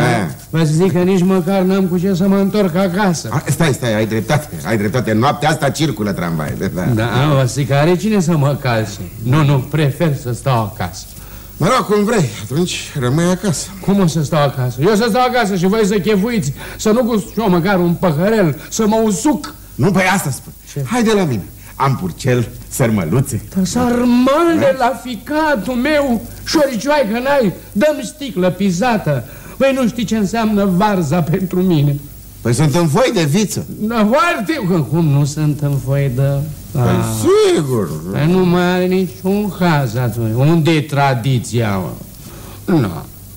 vă zic că nici măcar n-am cu ce să mă întorc acasă. A, Stai, stai, ai dreptate, ai dreptate Noaptea asta circulă tramvaiele da. Da, vă zic că are cine să mă calce. Nu, nu, prefer să stau acasă. Mă rog, cum vrei, atunci rămâi acasă Cum o să stau acasă? Eu să stau acasă și voi să chefuiți, să nu gust eu măcar un păhărel, să mă usuc. Nu, păi asta spun Ce? Haide la mine Am purcel, sărmăluțe Sarmale la ficatul meu, șoricioaică n-ai, dăm sticlă pisată. Voi nu știi ce înseamnă varza pentru mine. Păi sunt în foi de viță Da, foarte... Că Cum nu sunt în foi de... Păi Ah. sigur Păi nu mai are niciun caz atunci. Unde e tradiția, mă? Nu.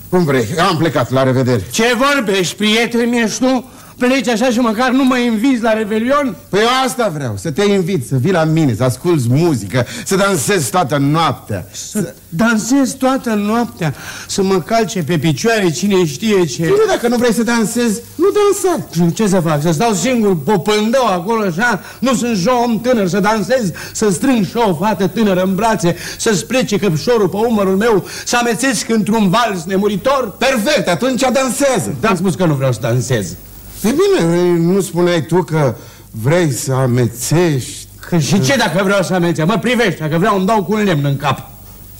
Cum vrei, am plecat, la revedere Ce vorbești, prieten, ești tu? Pleci așa și măcar nu mă invizi la Revelion? Păi eu asta vreau, să te invit, să vii la mine, să asculți muzică, să dansezi toată noaptea Să dansez toată noaptea, să mă calce pe picioare cine știe ce. Bine, dacă nu vrei să dansezi, nu dansa Și ce să fac? Să stau singur popândău acolo așa? Nu sunt și eu om tânăr să dansez, să strâng și eu o fată tânără în brațe, să-ți plece căpșorul pe umărul meu, să amețesc într-un vals nemuritor? Perfect, atunci dansează Dar am spus că nu vreau să dansez. Păi bine, nu spuneai tu că vrei să amețești Că și ce dacă vreau să merge? Mă privești, dacă vreau îmi dau cu un lemn în cap.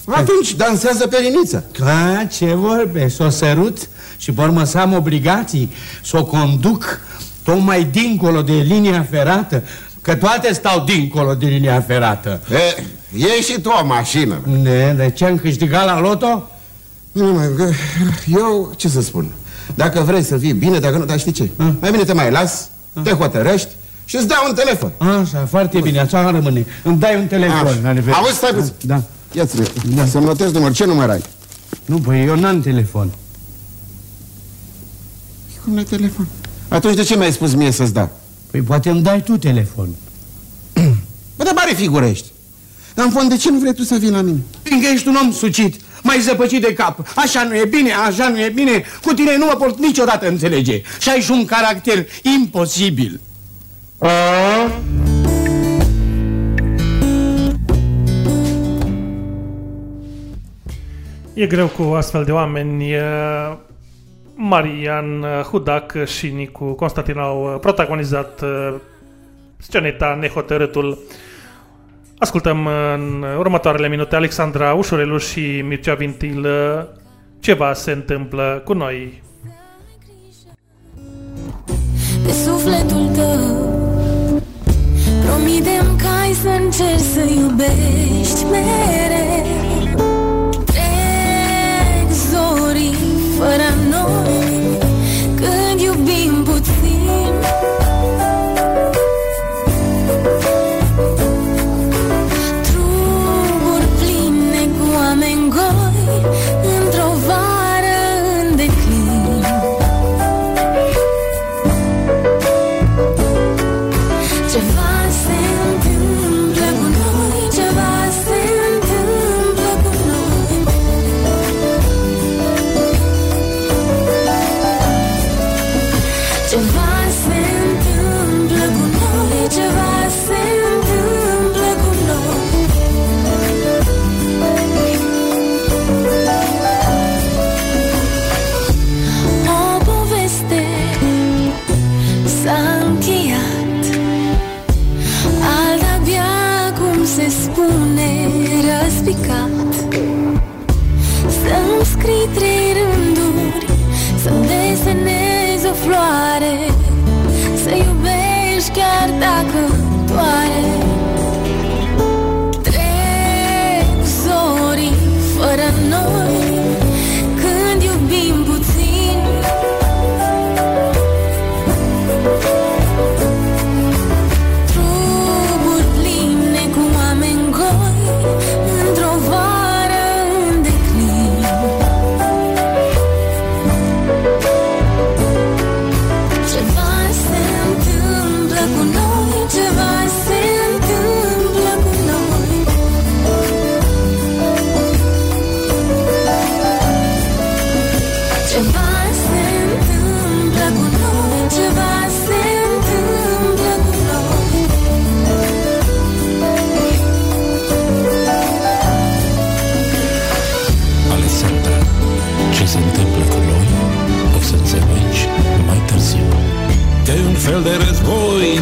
Atunci dansează pe liniță. Ca, ce vorbe, să o sărut și pe urmă să am obligații să o conduc tocmai dincolo de linia ferată, că toate stau dincolo de linia ferată. E, e și tu o mașină. Ne, de ce am câștigat la loto? Nu, mai, că eu ce să spun? Dacă vrei să fii bine, dacă nu, dar știi ce? Mai bine te mai las, te hotărăști și îți dau un telefon. Așa, foarte bine, așa rămâne. Îmi dai un telefon. Așa. la nivel. Auzi, stai puțin. Da. Ia-ți da. să-mi notez număr. Ce număr ai? Nu, păi eu n-am telefon. Cum n-ai telefon? Atunci de ce mi-ai spus mie să-ți dau? Păi poate îmi dai tu telefon. Bă, dar mare figurești. Dar în fond, de ce nu vrei tu să vii la mine? Fiindcă ești un om sucit, mai zăpăcit de cap. Așa nu e bine, așa nu e bine. Cu tine nu mă pot niciodată înțelege. Și ai și un caracter imposibil. E greu cu astfel de oameni. E, Marian Hudac și Nicu Constantin au protagonizat uh, sceneta Nehotărâtul. Ascultăm în următoarele minute Alexandra Ușurelu și Mircea Vintil uh, Ceva se întâmplă cu noi. de sufletul tău Promite-mi că ai să încerci să iubești mereu Trec zorii fără noi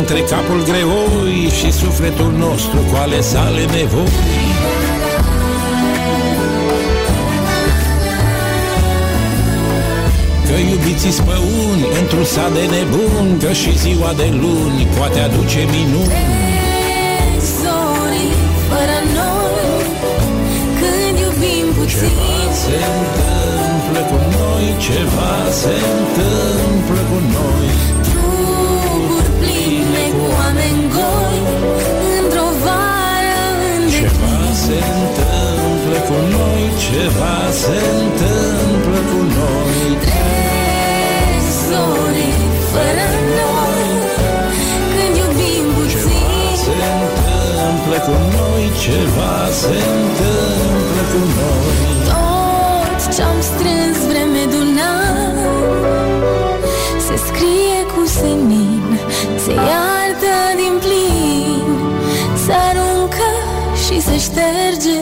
între capul greoi și sufletul nostru cu ale sale nevoi. Că iubiții spăuni într-un sat de nebun Că și ziua de luni poate aduce minuni. Zorii fără noi Când iubim puțin. Se întâmplă cu noi, ceva se întâmplă cu noi cu noi, ceva se întâmplă cu noi. Trec zorii fără noi Când iubim puțin Se întâmplă cu noi, ceva se întâmplă cu noi. Tot ce-am strâns vreme d'un an Se scrie cu senin Se iartă din plin Se aruncă și se șterge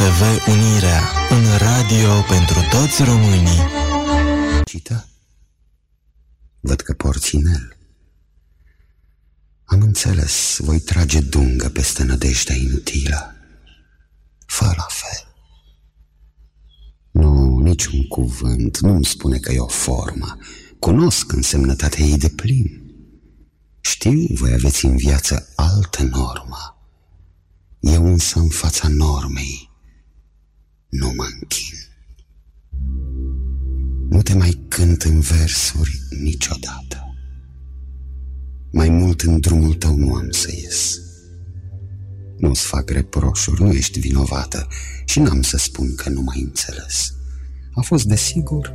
TV Unirea, un radio pentru toți românii. Cită? Văd că porți inel. Am înțeles, voi trage dungă peste nădejdea inutilă. Fă la fel. Nu, niciun cuvânt nu-mi spune că e o formă. Cunosc însemnătatea ei de plin. Știu, voi aveți în viață altă normă. Eu însă în fața normei nu mă închin. Nu te mai cânt în versuri niciodată. Mai mult în drumul tău nu am să ies. Nu-ți fac reproșuri, nu ești vinovată și n-am să spun că nu m-ai înțeles. A fost desigur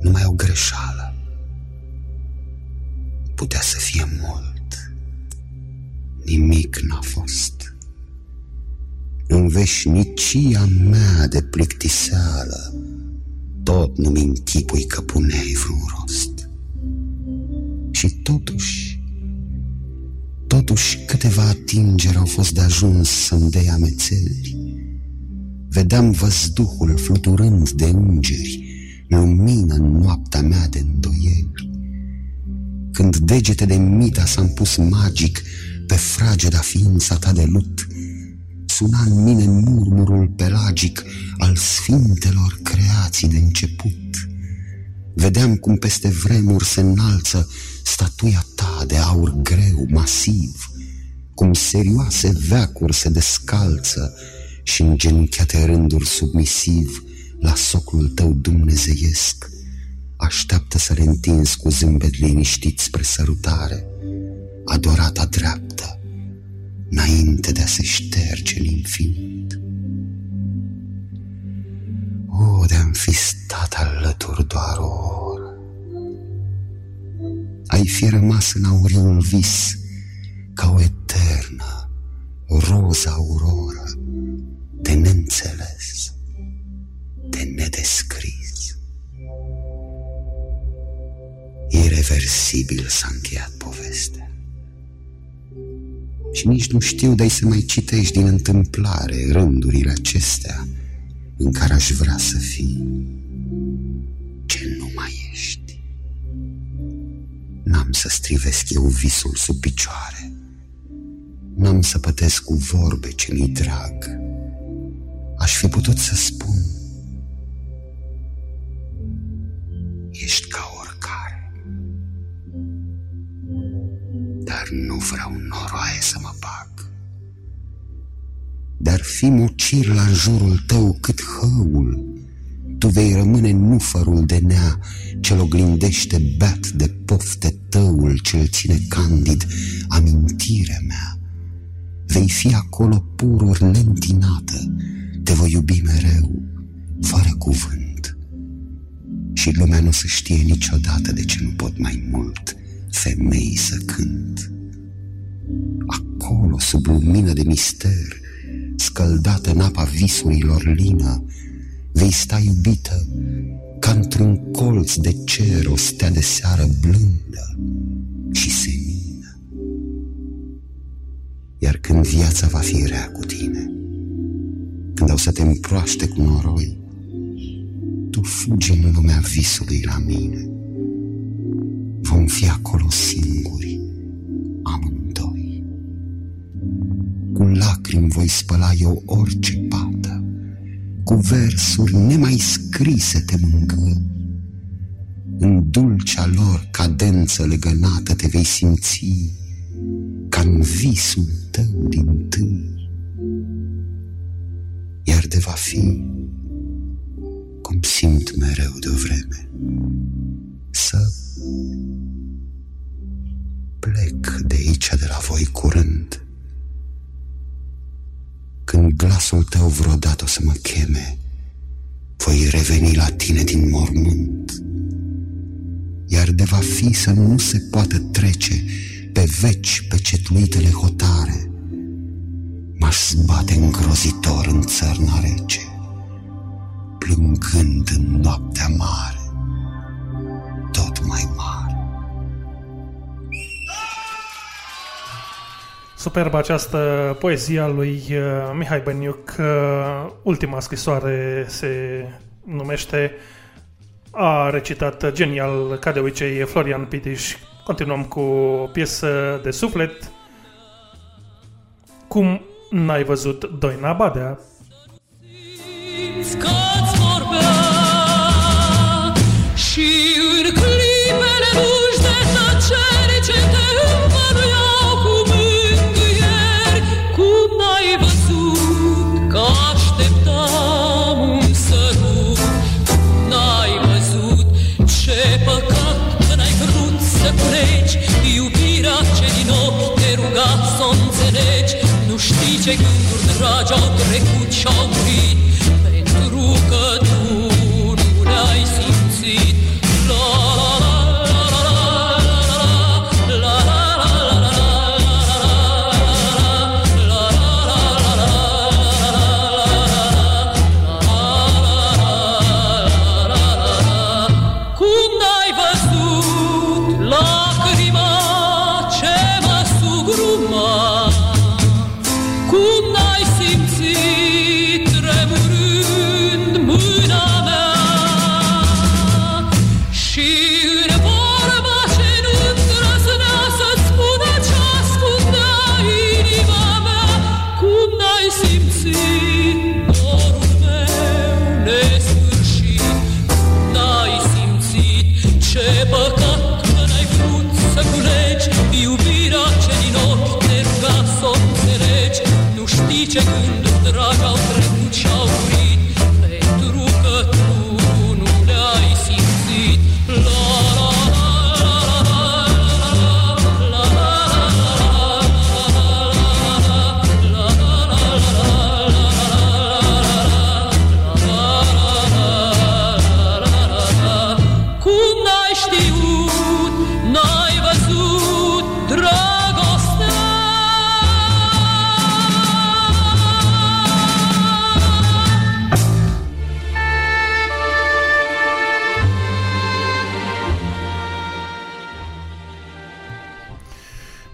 numai o greșeală. Putea să fie mult. Nimic n-a fost. În veșnicia mea de plictiseală, tot nu-mi închipui că puneai vreun rost. Și totuși, totuși câteva atingeri au fost de ajuns să-mi dea amețeli. Vedeam văzduhul fluturând de îngeri, lumină în noaptea mea de îndoieli. Când degetele mita s-am pus magic pe frageda ființa ta de lut, suna în mine murmurul pelagic al sfintelor creații de început. Vedeam cum peste vremuri se înalță statuia ta de aur greu, masiv, cum serioase veacuri se descalță și în genunchiate rânduri submisiv la socul tău dumnezeiesc, așteaptă să le întinzi cu zâmbet liniștit spre sărutare, adorata dreaptă, înainte de a se șterge în infinit. O, de-am fi stat alături doar o oră, ai fi rămas în auriul vis ca o eternă roză auroră de neînțeles, de nedescris. Irreversibil s-a încheiat povestea. Și nici nu știu de să mai citești din întâmplare rândurile acestea în care aș vrea să fii ce nu mai ești. N-am să strivesc eu visul sub picioare, n-am să pătesc cu vorbe ce mi drag. Aș fi putut să spun Dar nu vreau noroaie să mă bag. Dar fi mocir la jurul tău cât hăul Tu vei rămâne nufărul de nea Ce-l oglindește beat de pofte tăul Ce-l ține candid amintirea mea. Vei fi acolo pururi lentinată Te voi iubi mereu, fără cuvânt. Și lumea nu o să știe niciodată de ce nu pot mai mult femei să cânt. Acolo, sub lumină de mister, scăldată în apa visurilor lină, vei sta iubită ca într-un colț de cer o stea de seară blândă și senină. Iar când viața va fi rea cu tine, când au să te împroaște cu noroi, tu fugi în lumea visului la mine. Vom fi acolo singuri, amândoi. Cu lacrimi voi spăla eu orice pată, cu versuri nemai scrise te mângâi. În dulcea lor cadență legănată te vei simți ca în visul tău din tâi. Iar de va fi cum simt mereu de o vreme, să plec de aici de la voi curând. Când glasul tău vreodată o să mă cheme, voi reveni la tine din mormânt, iar de va fi să nu se poată trece pe veci pe cetuitele hotare, m-aș zbate îngrozitor în țărna rece plângând în noaptea mare, tot mai mare. Superbă această poezie a lui uh, Mihai Băniuc. Uh, Ultima scrisoare se numește. A recitat genial, ca de obicei, Florian Pitiș. Continuăm cu o piesă de suflet. Cum n-ai văzut Doina Badea? Știi ce gânduri dragi au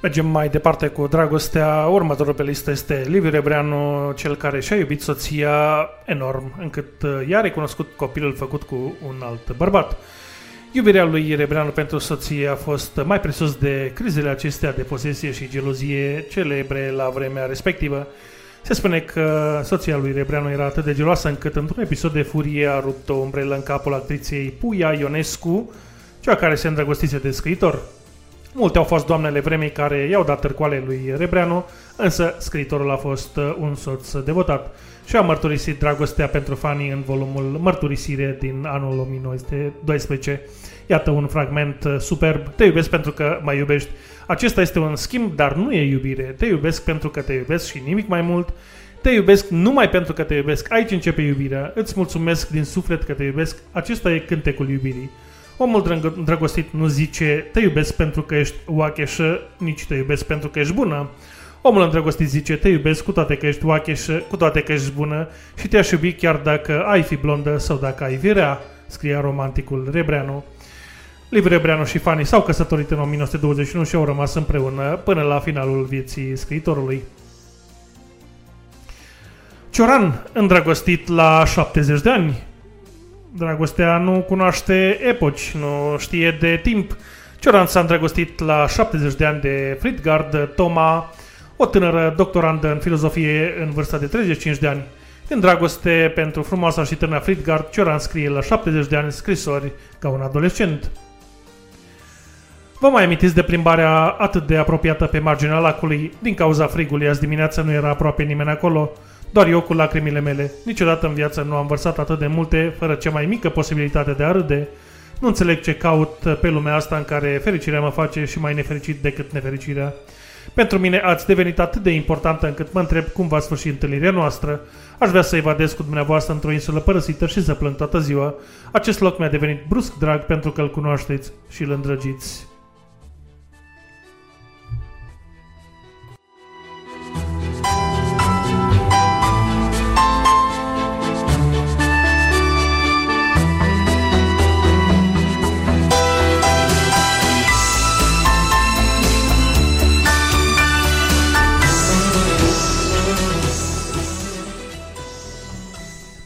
Mergem mai departe cu dragostea. Următorul pe listă este Liviu Rebreanu, cel care și-a iubit soția enorm, încât uh, i-a recunoscut copilul făcut cu un alt bărbat. Iubirea lui Rebreanu pentru soție a fost mai presus de crizele acestea de posesie și gelozie celebre la vremea respectivă. Se spune că soția lui Rebreanu era atât de geloasă încât într-un episod de furie a rupt o umbrelă în capul actriței Puia Ionescu, cea care se îndrăgostise de scriitor. Multe au fost doamnele vremii care i-au dat târcoale lui Rebreanu, însă scriitorul a fost uh, un soț devotat și a mărturisit dragostea pentru fanii în volumul Mărturisire din anul 1912. Iată un fragment uh, superb. Te iubesc pentru că mă iubești. Acesta este un schimb, dar nu e iubire. Te iubesc pentru că te iubesc și nimic mai mult. Te iubesc numai pentru că te iubesc. Aici începe iubirea. Îți mulțumesc din suflet că te iubesc. Acesta e cântecul iubirii. Omul drăg- îndrăgostit nu zice te iubesc pentru că ești oacheșă, nici te iubesc pentru că ești bună. Omul îndrăgostit zice te iubesc cu toate că ești oacheșă, cu toate că ești bună și te-aș iubi chiar dacă ai fi blondă sau dacă ai virea, scria romanticul Rebreanu. Liviu Rebreanu și fanii s-au căsătorit în 1921 și au rămas împreună până la finalul vieții scriitorului. Cioran, îndrăgostit la 70 de ani. Dragostea nu cunoaște epoci, nu știe de timp. Cioran s-a îndrăgostit la 70 de ani de Fritgard Toma, o tânără doctorandă în filozofie în vârsta de 35 de ani. În dragoste pentru frumoasa și tânăra Fritgard, Cioran scrie la 70 de ani scrisori ca un adolescent. Vă mai amintiți de plimbarea atât de apropiată pe marginea lacului? Din cauza frigului, azi dimineața nu era aproape nimeni acolo, doar eu cu lacrimile mele. Niciodată în viață nu am vărsat atât de multe, fără cea mai mică posibilitate de a râde. Nu înțeleg ce caut pe lumea asta în care fericirea mă face și mai nefericit decât nefericirea. Pentru mine ați devenit atât de importantă încât mă întreb cum va sfârși întâlnirea noastră. Aș vrea să evadez cu dumneavoastră într-o insulă părăsită și să plâng toată ziua. Acest loc mi-a devenit brusc drag pentru că îl cunoașteți și îl îndrăgiți.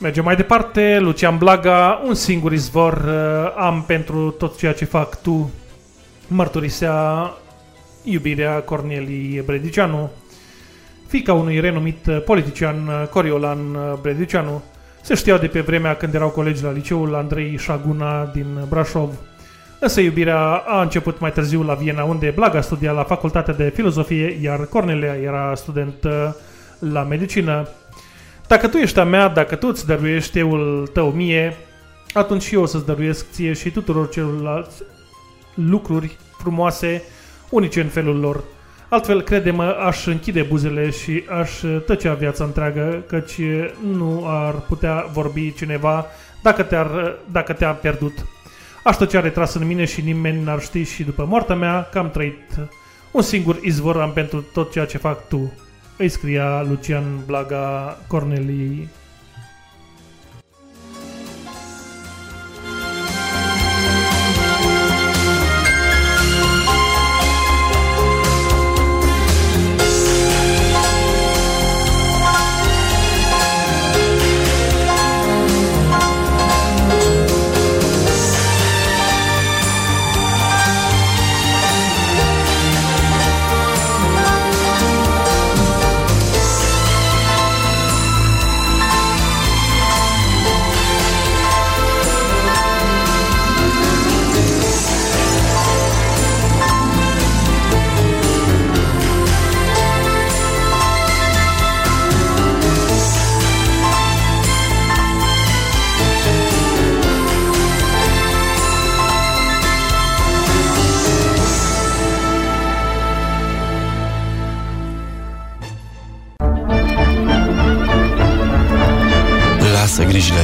Mergem mai departe, Lucian Blaga, un singur izvor uh, am pentru tot ceea ce fac tu, mărturisea iubirea Cornelii Bredicianu, fica unui renumit uh, politician uh, Coriolan uh, Bredicianu. Se știau de pe vremea când erau colegi la liceul Andrei Șaguna din Brașov. Însă iubirea a început mai târziu la Viena, unde Blaga studia la facultatea de filozofie, iar Cornelia era student uh, la medicină. Dacă tu ești a mea, dacă tu îți dăruiești euul tău mie, atunci și eu o să-ți dăruiesc ție și tuturor celorlalți lucruri frumoase, unice în felul lor. Altfel, crede-mă, aș închide buzele și aș tăcea viața întreagă, căci nu ar putea vorbi cineva dacă te-ar, dacă te-a pierdut. Aș tăcea retras în mine și nimeni n-ar ști și după moartea mea că am trăit. Un singur izvor am pentru tot ceea ce fac tu. Îi scria Lucian Blaga Cornelii.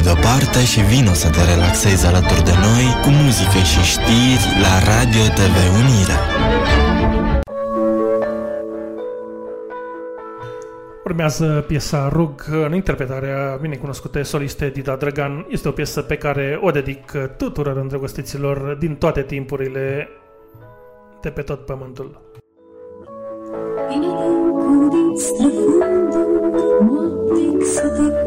Lasă grijile deoparte și vino să te relaxezi alături de noi cu muzică și știri la Radio TV Unirea. Urmează piesa Rug în interpretarea binecunoscute soliste Dida Drăgan. Este o piesă pe care o dedic tuturor îndrăgostiților din toate timpurile de pe tot pământul. În adâncul din străfundul, noaptic să te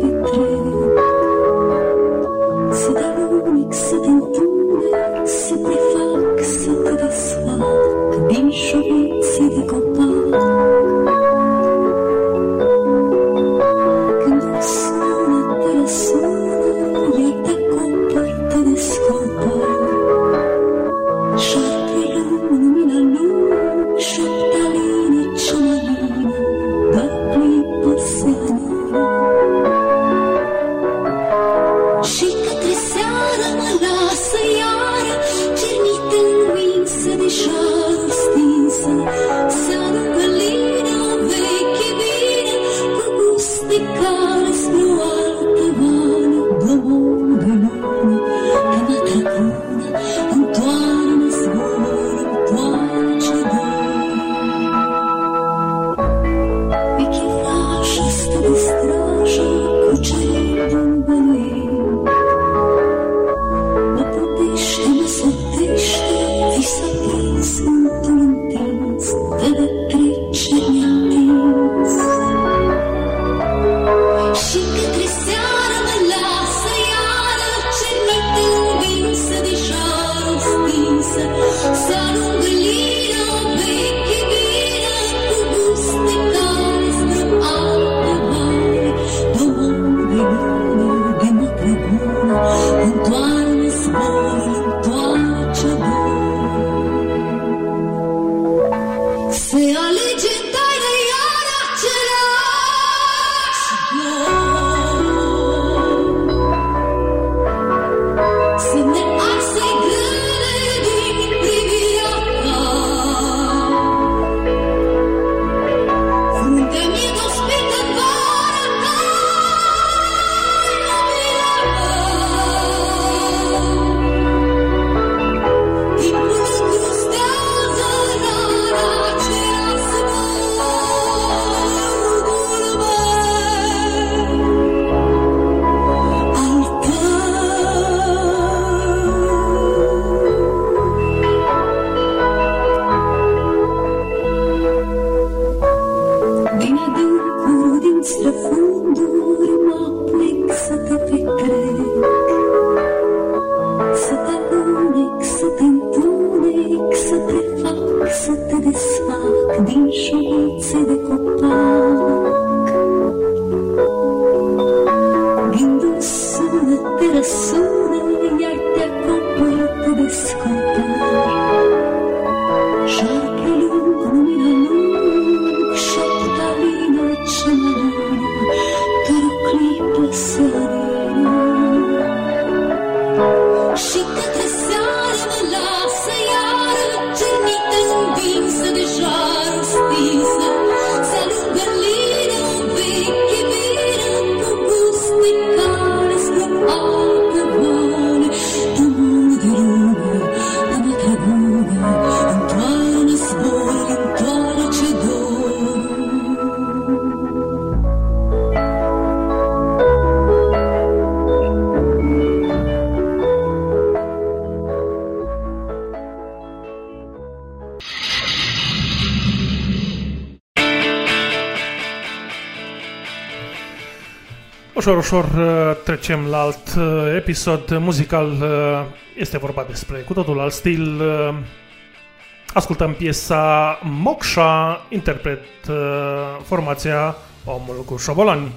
ușor, ușor uh, trecem la alt uh, episod muzical. uh, Este vorba despre cu totul alt stil. uh, Ascultăm piesa Moksha, interpret uh, formația Omul cu șobolani.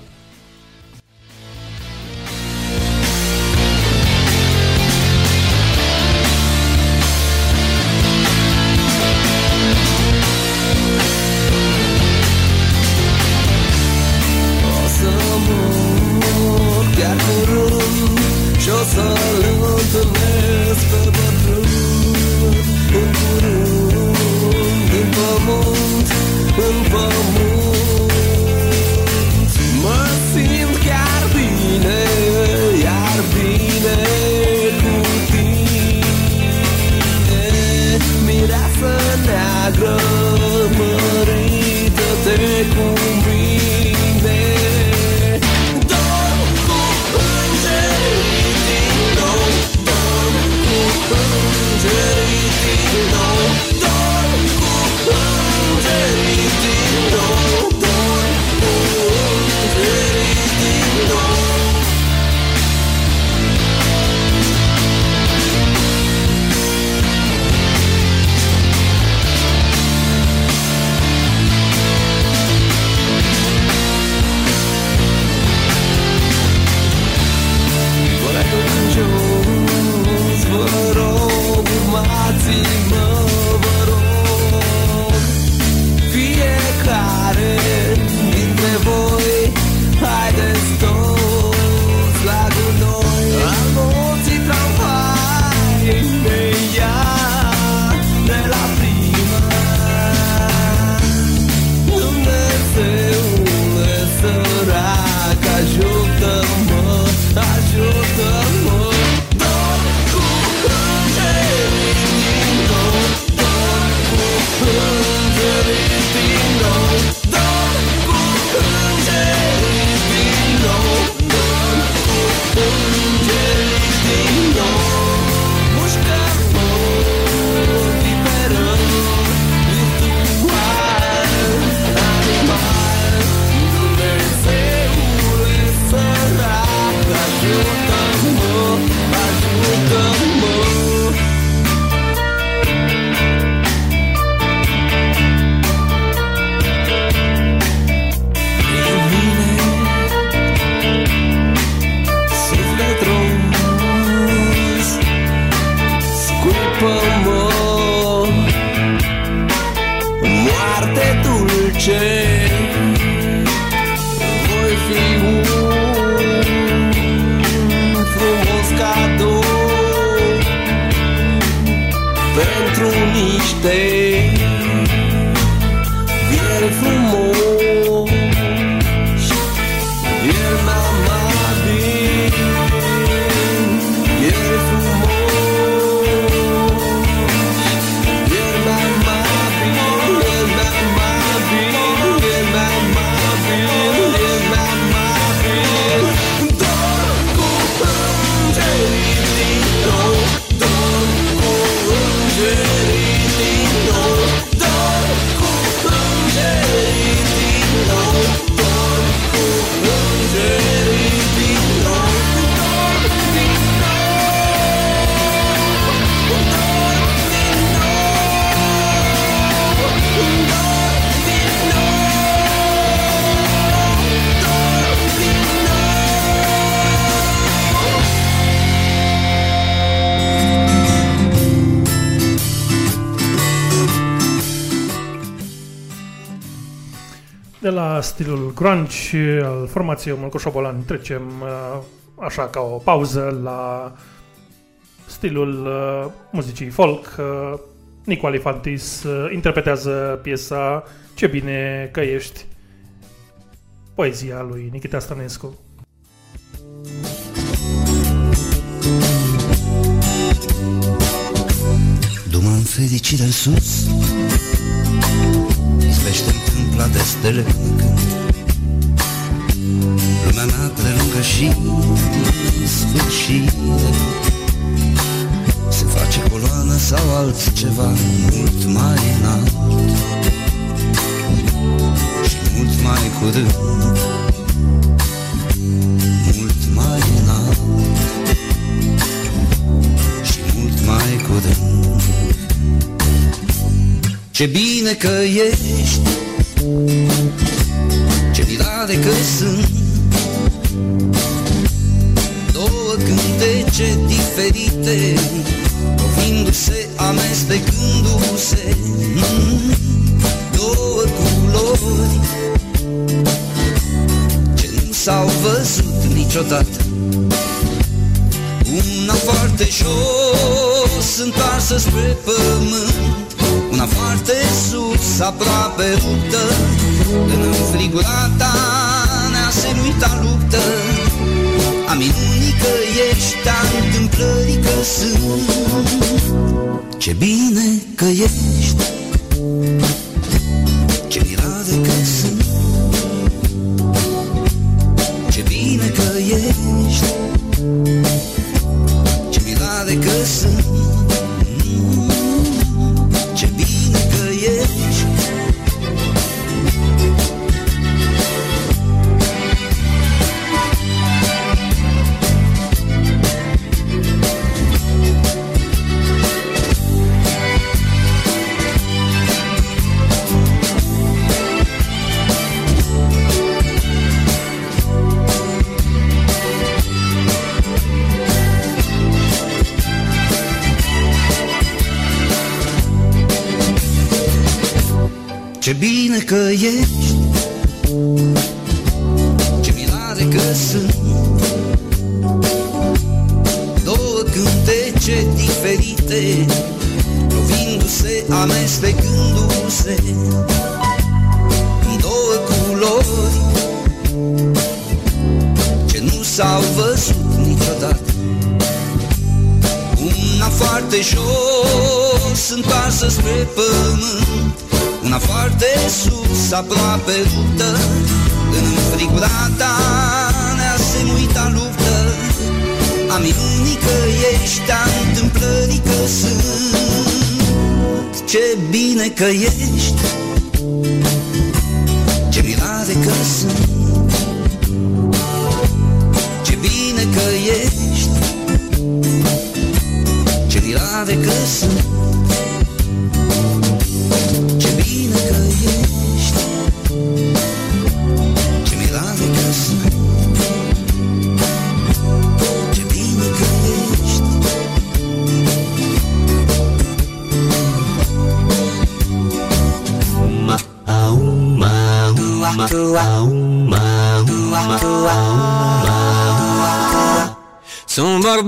Stilul grunge al formației Omul cu șobolan trecem uh, așa ca o pauză la stilul uh, muzicii folk. Uh, Nicu Alifantis uh, interpretează piesa Ce bine că ești, poezia lui Nikita Stănescu. Du-mă fericit în sus povești întâmpla de stele când Lumea mea prelungă și în sfârșit. Se face coloană sau altceva mult mai înalt. Și mult mai curând. Mult mai înalt. Și mult mai curând. Ce bine că ești Ce mirare că sunt. Două cântece diferite Lovindu-se, amestecându-se. Mm, Două culori Ce nu s-au văzut niciodată. Una foarte jos, întoarsă spre pământ Una foarte sus, aproape ruptă În înfrigurata neasenuita luptă. A minunii că ești, a întâmplării că sunt. Ce bine că ești bine că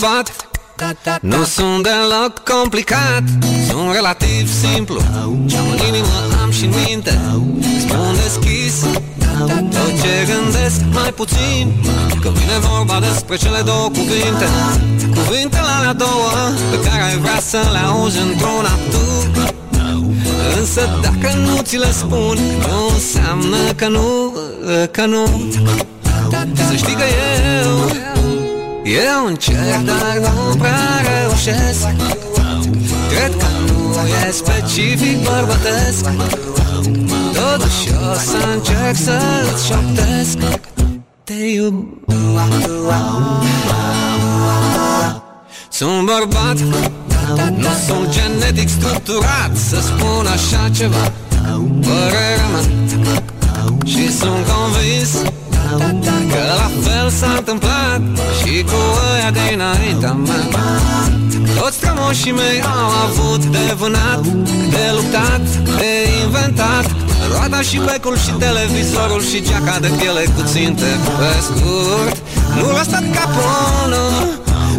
Sunt bărbat, nu sunt deloc complicat Sunt relativ simplu. Ce-am în inimă am și în minte. Spun deschis tot ce gândesc mai puțin. Când vine vorba despre cele două cuvinte. Cuvintele alea două Pe care ai vrea să le auzi într-una tu. Însă dacă nu ți le spun Nu înseamnă că nu, că nu. Să știi că eu Eu încerc, dar nu prea reușesc. Cred că nu e specific bărbătesc. Totuși o să încerc să-ți șoptesc. Te iub Sunt bărbat Nu sunt genetic structurat Să spun așa ceva. Părerea mea. Și sunt convins Că la fel s-a întâmplat Și cu ăia de înaintea mea Toți strămoșii mei au avut de vânat De luptat, de inventat. Roata și becul și televizorul Și geaca de piele cu ținte Pe scurt, nu l-a stat capul nu,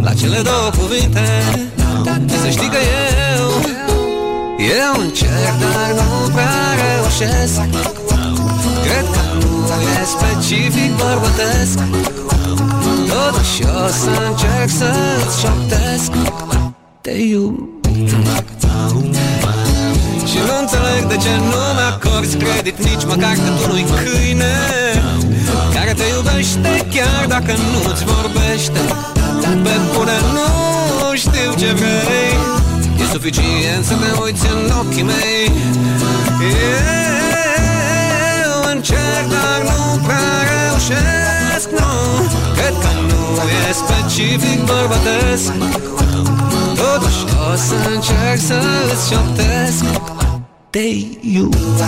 La cele două cuvinte Să știi că eu Eu încerc, dar nu prea reușesc. Cred că nu e specific bărbătesc. Totuși o să încerc să-ți șoptesc. Te iub Și nu înțeleg de ce nu mi-acorzi credit Nici măcar că tu nu-i câine. Care te iubește chiar dacă nu-ți vorbește. Pe bune nu știu ce vrei. E suficient să te uiți în ochii mei. Eu încerc, dar nu prea reușesc, nu. Cred că nu e specific bărbătesc. Totuși o să încerc să-ți șoptesc. Te iubesc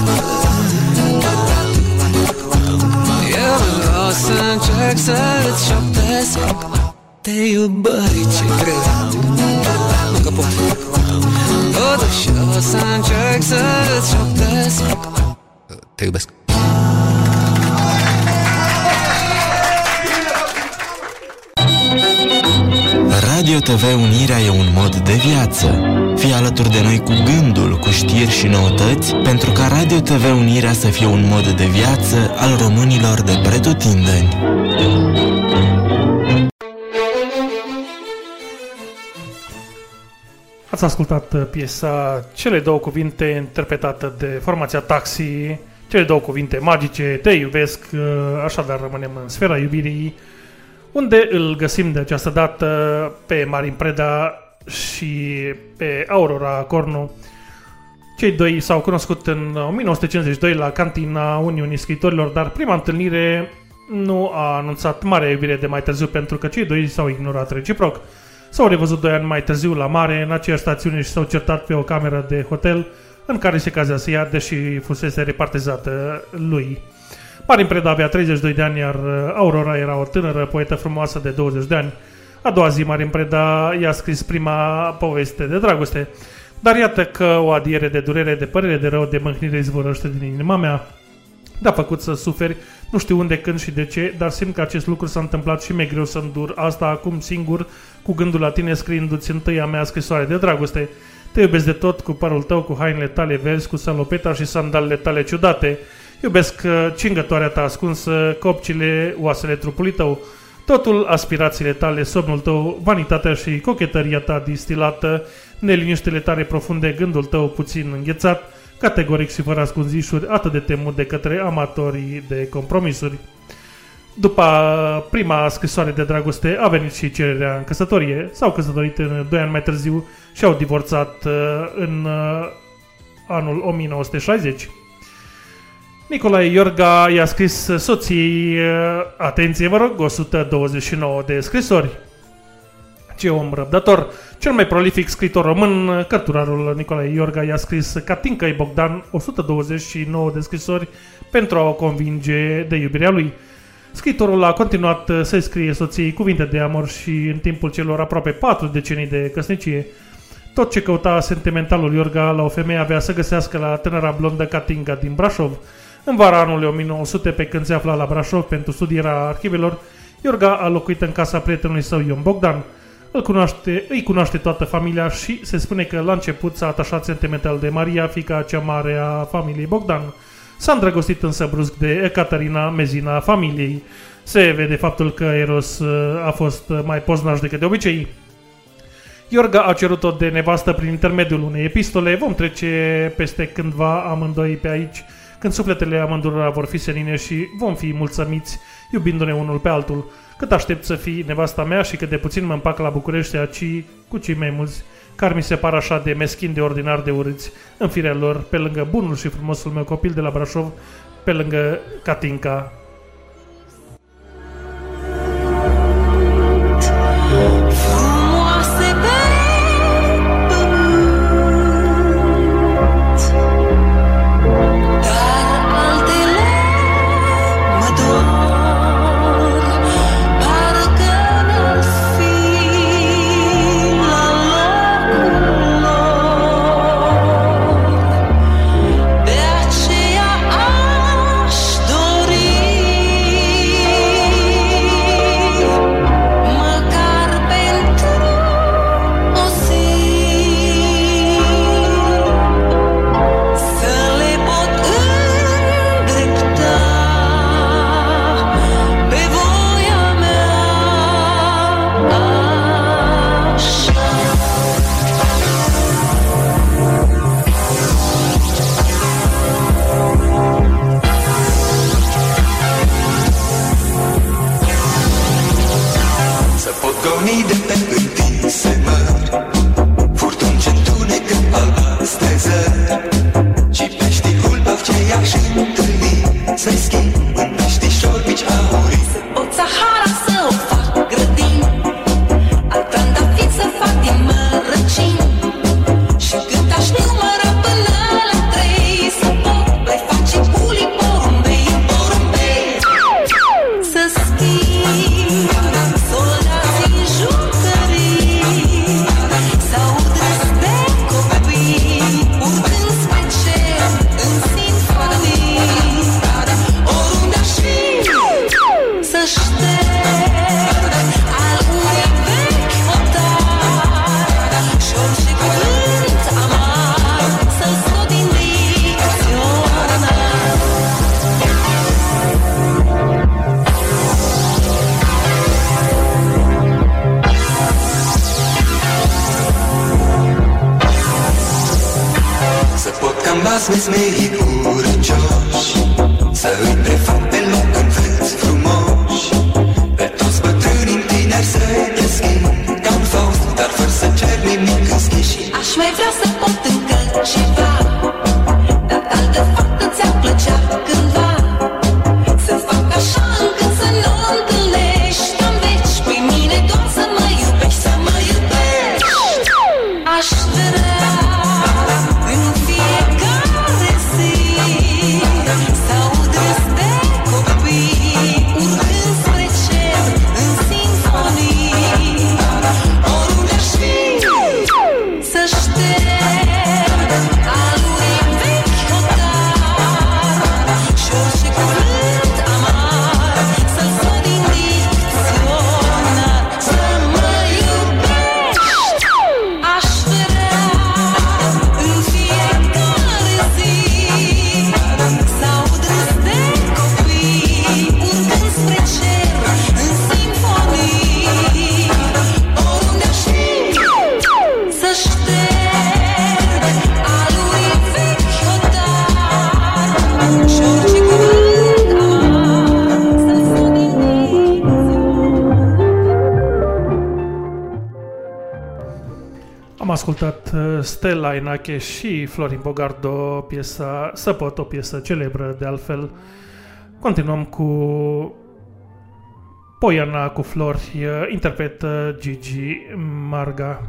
Eu vreau să încerc să-ți șoptesc. Te iubăi ce greu. Nu că pot. Totuși o să încerc să-ți șoptesc. Te iubesc Radio TV Unirea e un mod de viață. Fii alături de noi cu gândul, cu știri și noutăți, pentru ca Radio TV Unirea să fie un mod de viață al românilor de pretutindeni. Ați ascultat uh, piesa Cele două cuvinte interpretată de formația Taxi, cele două cuvinte magice, te iubesc, uh, așadar rămânem în sfera iubirii, unde îl găsim de această dată pe Marin Preda și pe Aurora Cornu. Cei doi s-au cunoscut în 1952 la cantina Uniunii Scriitorilor, dar prima întâlnire nu a anunțat mare iubire de mai târziu pentru că cei doi s-au ignorat reciproc. S-au revăzut doi ani mai târziu la mare, în aceeași stațiune și s-au certat pe o cameră de hotel în care se cazea ea, deși fusese repartizată lui. Marin Preda avea 32 de ani, iar Aurora era o tânără poetă frumoasă de 20 de ani. A doua zi, Marin Preda i-a scris prima poveste de dragoste. Dar iată că o adiere de durere, de părere de rău, de mâhnire izvorăște din inima mea. Da, făcut să suferi, nu știu unde, când și de ce, dar simt că acest lucru s-a întâmplat și mi-e greu să îndur asta acum singur, cu gândul la tine scriindu-ți întâia mea scrisoare de dragoste. Te iubesc de tot cu parul tău, cu hainele tale verzi, cu salopeta și sandalele tale ciudate. Iubesc uh, cingătoarea ta ascunsă, copcile, oasele trupului tău. Totul, aspirațiile tale, somnul tău, vanitatea și cochetăria ta distilată, neliniștile tale profunde, gândul tău puțin înghețat, categoric și fără ascunzișuri, atât de temut de către amatorii de compromisuri. După prima scrisoare de dragoste a venit și cererea în căsătorie. S-au căsătorit în 2 ani mai târziu și au divorțat uh, în uh, anul 1960. Nicolae Iorga i-a scris soției, uh, atenție vă rog, 129 de scrisori. Ce om răbdător! Cel mai prolific scritor român, cărturarul Nicolae Iorga i-a scris Catinca Bogdan 129 de scrisori pentru a o convinge de iubirea lui. Scritorul a continuat să scrie soției cuvinte de amor și în timpul celor aproape patru decenii de căsnicie. Tot ce căuta sentimentalul Iorga la o femeie avea să găsească la tânăra blondă Catinga din Brașov. În vara anului 1900, pe când se afla la Brașov pentru studierea arhivelor, Iorga a locuit în casa prietenului său Ion Bogdan. Îl cunoaște, îi cunoaște toată familia și se spune că la început s-a atașat sentimental de Maria, fica cea mare a familiei Bogdan. S-a îndrăgostit însă brusc de Ecaterina, mezina familiei. Se vede faptul că Eros uh, a fost mai poznaș decât de obicei. Iorga a cerut-o de nevastă prin intermediul unei epistole. Vom trece peste cândva amândoi pe aici, când sufletele amândurora vor fi senine și vom fi mulțumiți iubindu-ne unul pe altul. Cât aștept să fii nevasta mea și cât de puțin mă împac la București aci cu cei mai mulți, care mi se par așa de meschin de ordinar de urâți în firea lor, pe lângă bunul și frumosul meu copil de la Brașov, pe lângă Catinca, Petrache și Florin Bogardo, piesa Săpot, o piesă celebră de altfel. Continuăm cu Poiana cu flori, eh, interpretă Gigi Marga.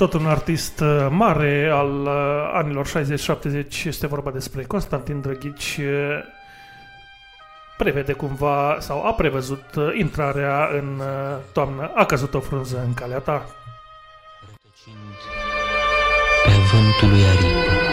tot un artist uh, mare al uh, anilor 60-70, este vorba despre Constantin Drăghici, uh, prevede cumva sau a prevăzut intrarea în toamnă. A căzut o frunză în calea ta. Pe vântului aripă.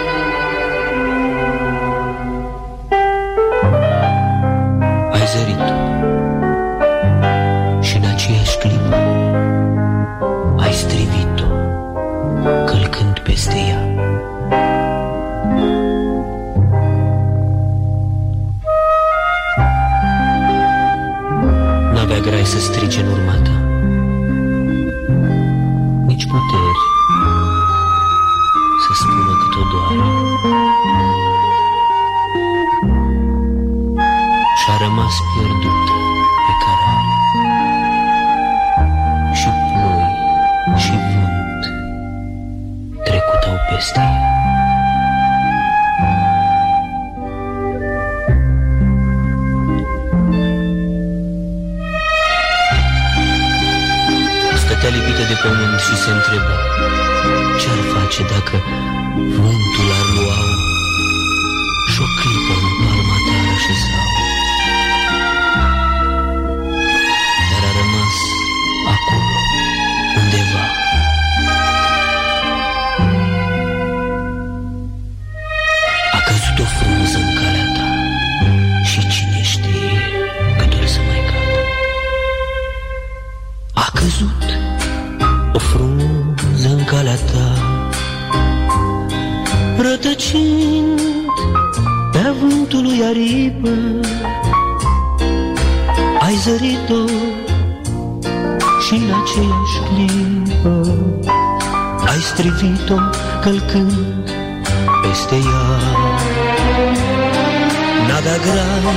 N-avea grau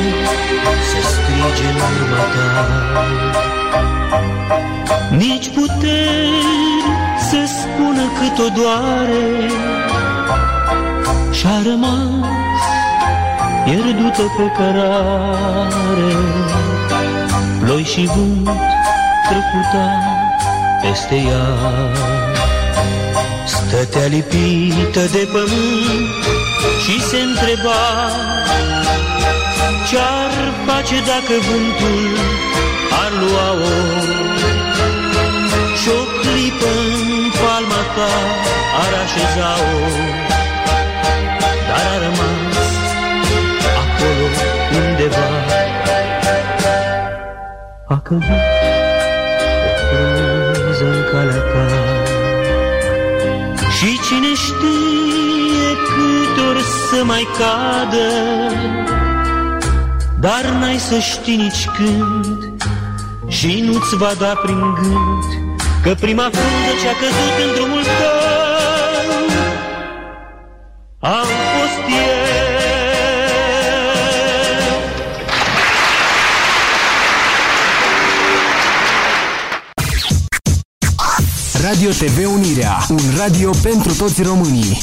să strige în urma ta. Nici puteri să spună cât o doare Și-a rămas pierdută pe cărare. Ploi și vânt trecuta peste ea Stătea lipită de pământ și se întreba Ce-ar face dacă vântul ar lua-o Și-o clipă în palma ta ar așeza-o Dar a rămas acolo undeva. A căzut o frunză în calea ta. Și cine știe cât or să mai cadă Dar n-ai să știi nici când Și nu-ți va da prin gând Că prima frunză ce-a căzut în drumul tău Am fost eu Radio TV Unirea, un radio pentru toți românii.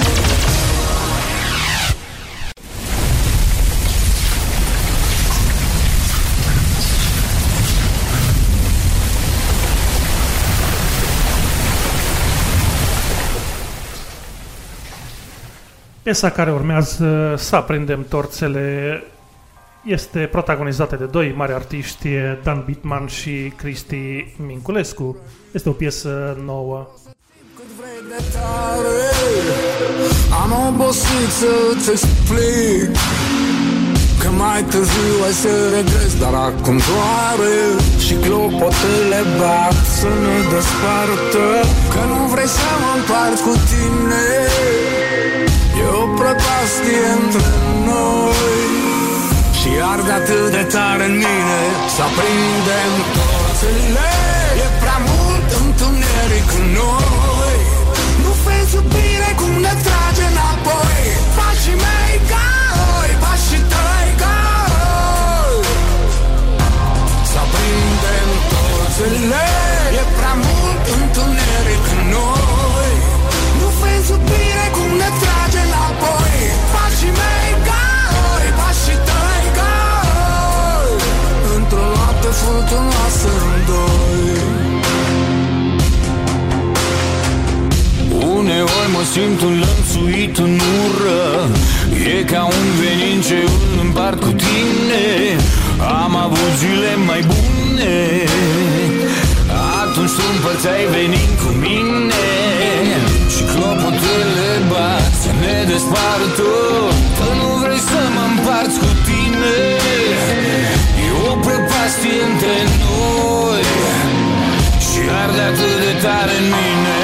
Piesa care urmează să aprindem torțele este protagonizată de doi mari artiști, Dan Bitman și Cristi Minculescu. Este o piesă nouă. Am obosit să-ți explic Că mai târziu ai să regrezi Dar acum doare Și clopotele bat Să ne despartă Că nu vrei să mă împart cu tine E o prăpastie între noi. Și arde atât de tare în mine Să aprindem torțele E prea mult întuneric în noi. Nu vezi iubire cum ne trage înapoi. Pașii mei ca oi, pașii tăi ca oi Să aprindem torțele E prea mult întuneric în noi. Nu vezi iubire cum ne trage Uneori mă simt înlănțuit în ură. E ca un venin ce îl împart cu tine. Am avut zile mai bune. Atunci tu împărțeai venin cu mine. Și clopotele bat să ne despară tot. Că nu vrei să mă împarți cu tine. E o prăpastie dragostii între noi. Și arde atât de tare în mine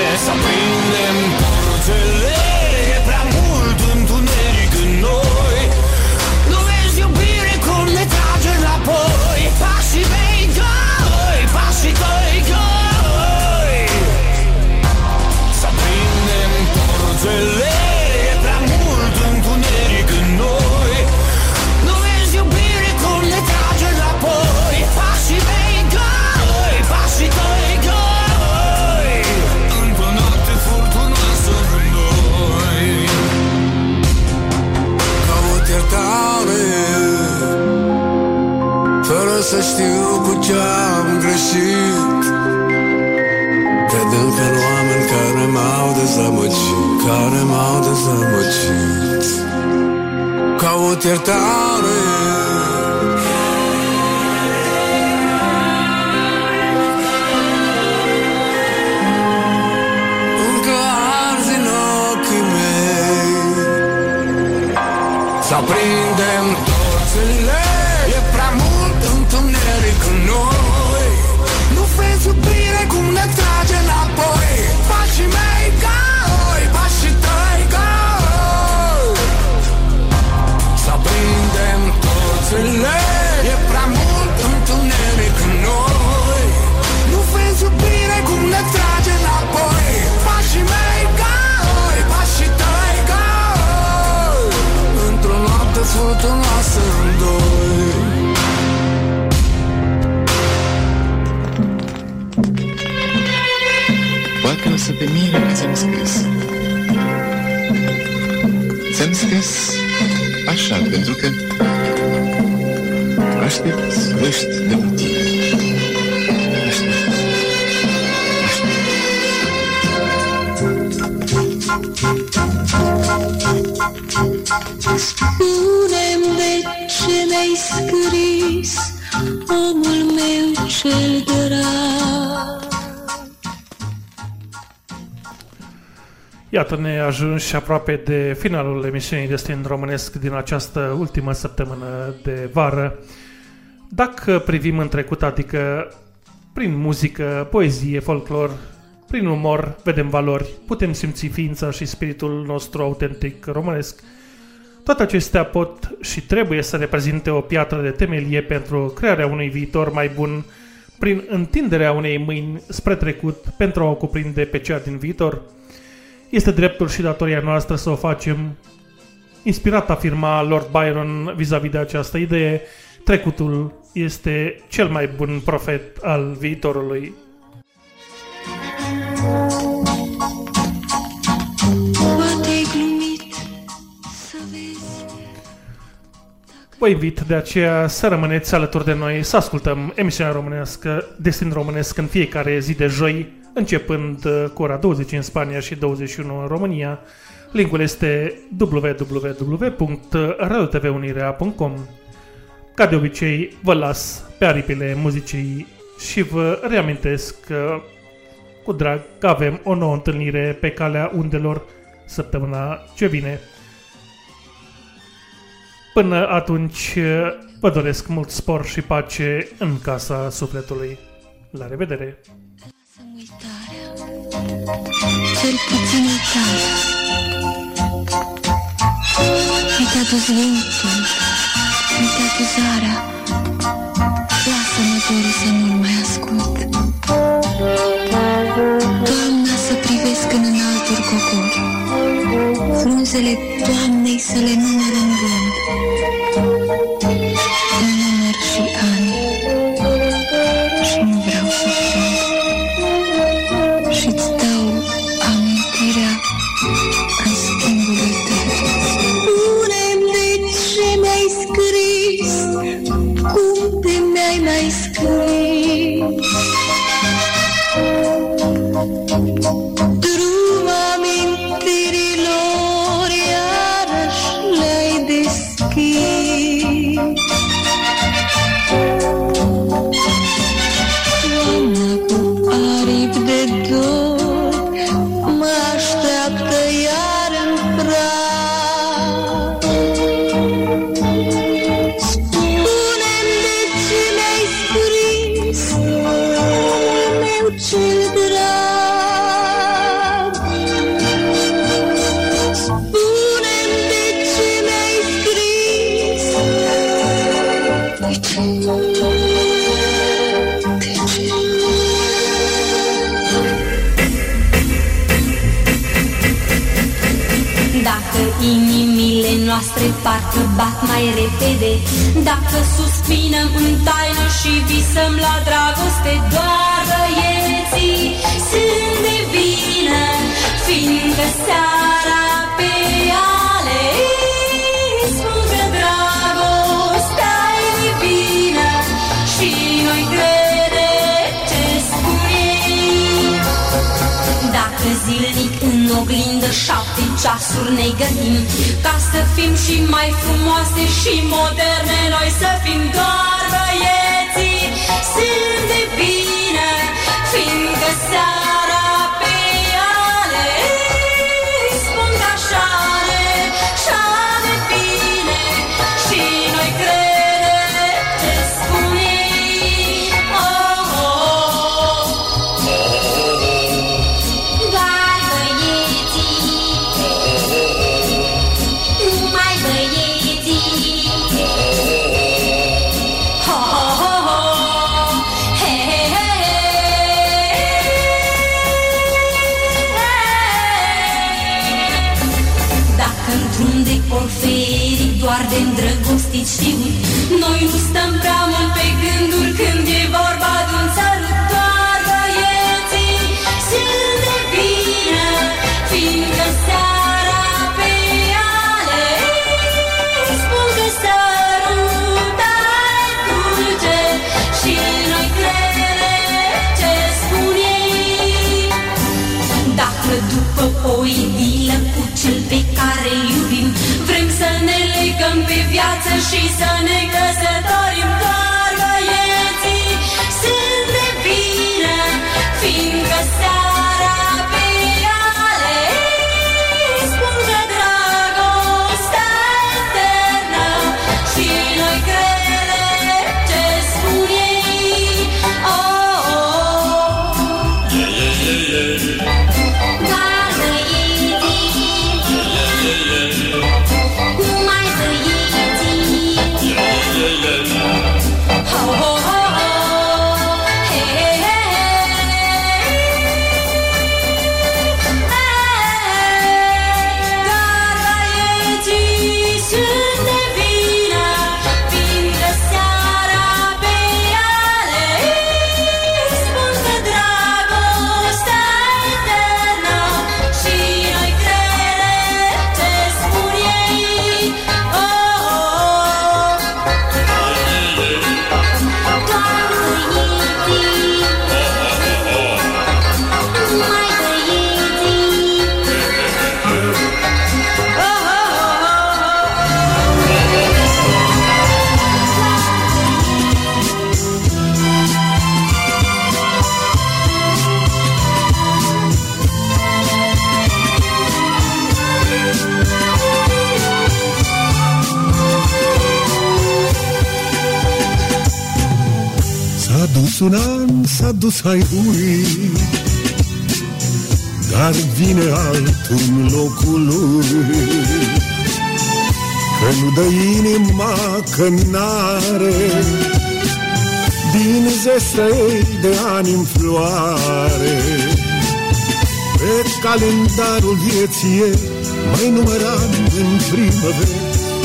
ne ajungi aproape de finalul emisiunii Destin Românesc din această ultimă săptămână de vară. Dacă privim în trecut, adică prin muzică, poezie, folclor, prin umor, vedem valori, putem simți ființa și spiritul nostru autentic românesc. Toate acestea pot și trebuie să reprezinte o piatră de temelie pentru crearea unui viitor mai bun prin întinderea unei mâini spre trecut pentru a o cuprinde pe cea din viitor. Este dreptul și datoria noastră să o facem. Inspirat afirma Lord Byron vis-a-vis de această idee, trecutul este cel mai bun profet al viitorului. Poate ai glumit să vezi Vă invit de aceea să rămâneți alături de noi, să ascultăm emisiunea românească Destin Românesc în fiecare zi de joi, începând uh, cu ora 20 în Spania și 21 în România. Linkul este www.radiotvunirea.com Ca de obicei, vă las pe aripile muzicii și vă reamintesc că cu drag că avem o nouă întâlnire pe calea undelor săptămâna ce vine. Până atunci, vă doresc mult spor și pace în casa sufletului. La revedere! Cel puțin uitarea Mi te-a dus vântul Mi te-a dus zarea Lasă-mă dorul să nu-l mai ascult. Toamna să privesc în înaltul cocor. Frunzele toamnei să le număr în gând Dacă suspinăm în taină și visăm la dragoste Doar băieții sunt de vină Fiindcă seara pe ale spun că dragostea e divină Și noi crede ce spun ei. Dacă zilnic în oglindă șapte ceasuri ne gândim Ca să fim și mai frumoase și moderne Noi să fim doar băieții. Sunt de bine Fiindcă seara îndrăgostit știut Noi le un an, s-a dus hai uit. Dar vine altul în locul lui. Că nu dă inima, că n-are Din zestra ei de ani în floare. Pe calendarul vieții ei Mai numărat în primăvară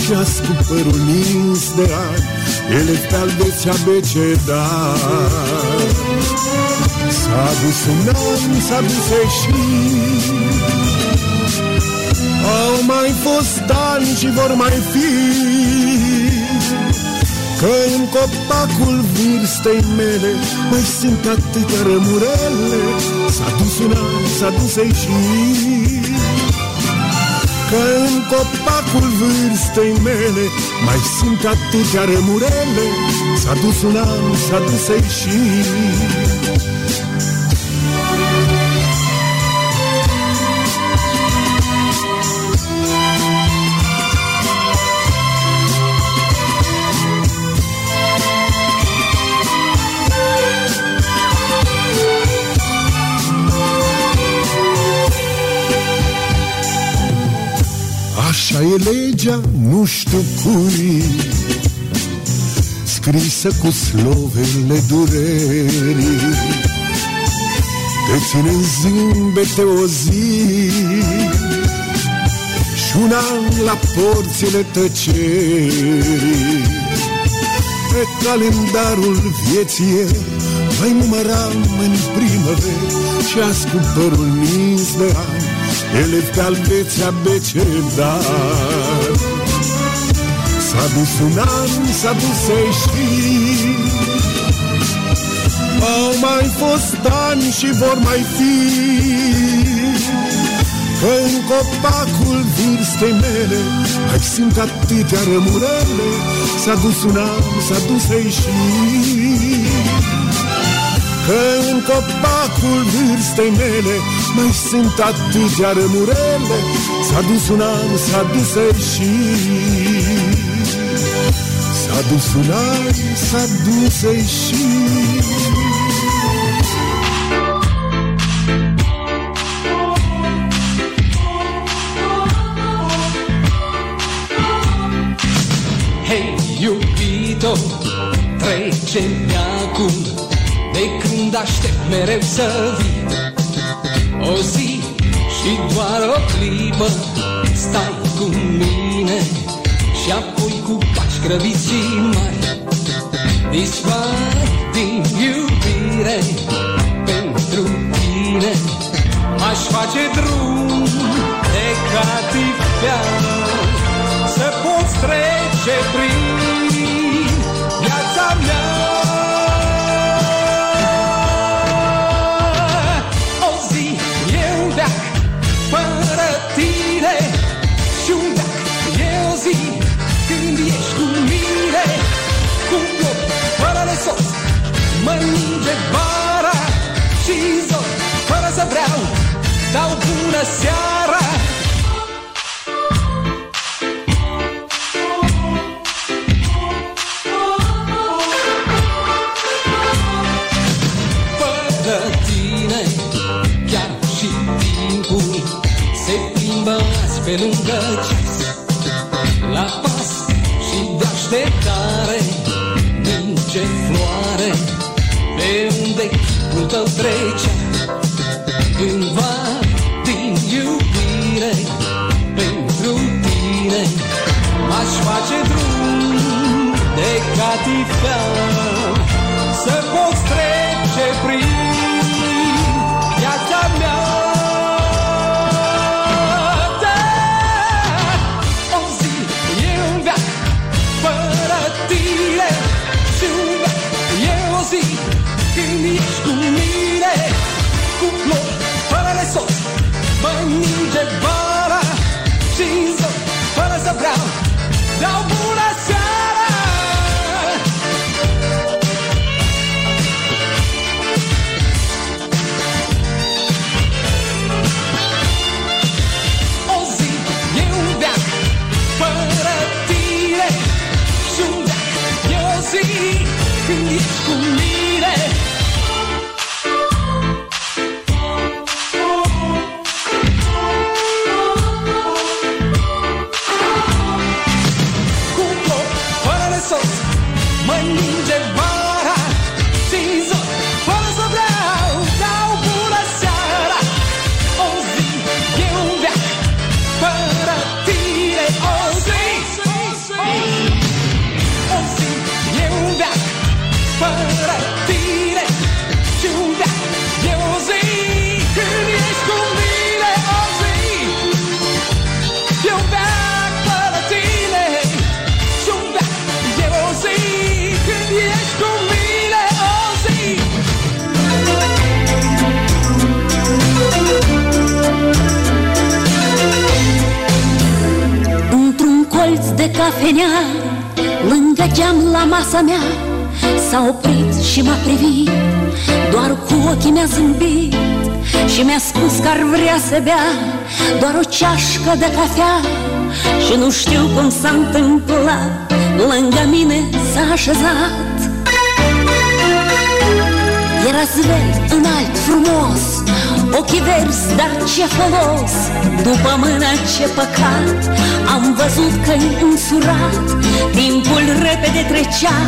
Și ascult părul nins de ani Ele pe albeți abecedat. S-a dus un an, s-a dus și Au mai fost ani și vor mai fi. Că în copacul vârstei mele Mai sunt atâtea rămurele. S-a dus un an, s-a dus și Că în copacul vârstei mele Mai sunt atâtea rămurele S-a dus un an, s-a dus și Așa e legea, nu știu cui. Scrisă cu slovele durerii. Te ține în zâmbete o zi Și Și una la porțile tăcerii. Pe calendarul vieții Mai număram în primăveri Și ascult părul nins de ani Elev pe albețea becedar S-a dus un an, s-a dus să știi Au mai fost ani și vor mai fi. Că în copacul vârstei mele Mai simt atâtea rămurele. S-a dus un an, s-a dus să știi Că în copacul vârstei mele Mai sunt atâtea rămurele. S-a dus un an, s-a dus să știi S-a dus un an, s-a dus să știi Hei, iubito, trece acum De când aștept mereu să vii O zi și doar o clipă Stai cu mine Și apoi cu pași grăbiți și mari Dispar din iubire Pentru tine. Aș face drum de catifea Să poți trece prin Mă ninge vara și zor Fără să vreau dau bună seara. Fără tine chiar și timpul Se plimbă azi pe lângă ceas. La pas și de așteptare unde chipul tău trecea Cândva din iubire Pentru tine. M-aș face drum de catifea Să poți trece prin cafenea Lângă geam la masa mea. S-a oprit și m-a privit Doar cu ochii mi-a zâmbit. Și mi-a spus că ar vrea să bea Doar o ceașcă de cafea. Și nu știu cum s-a întâmplat Lângă mine s-a așezat. Era zvel, înalt, frumos Ochii verzi, dar ce folos! După mâna ce păcat! Am văzut că-i însurat Timpul repede trecea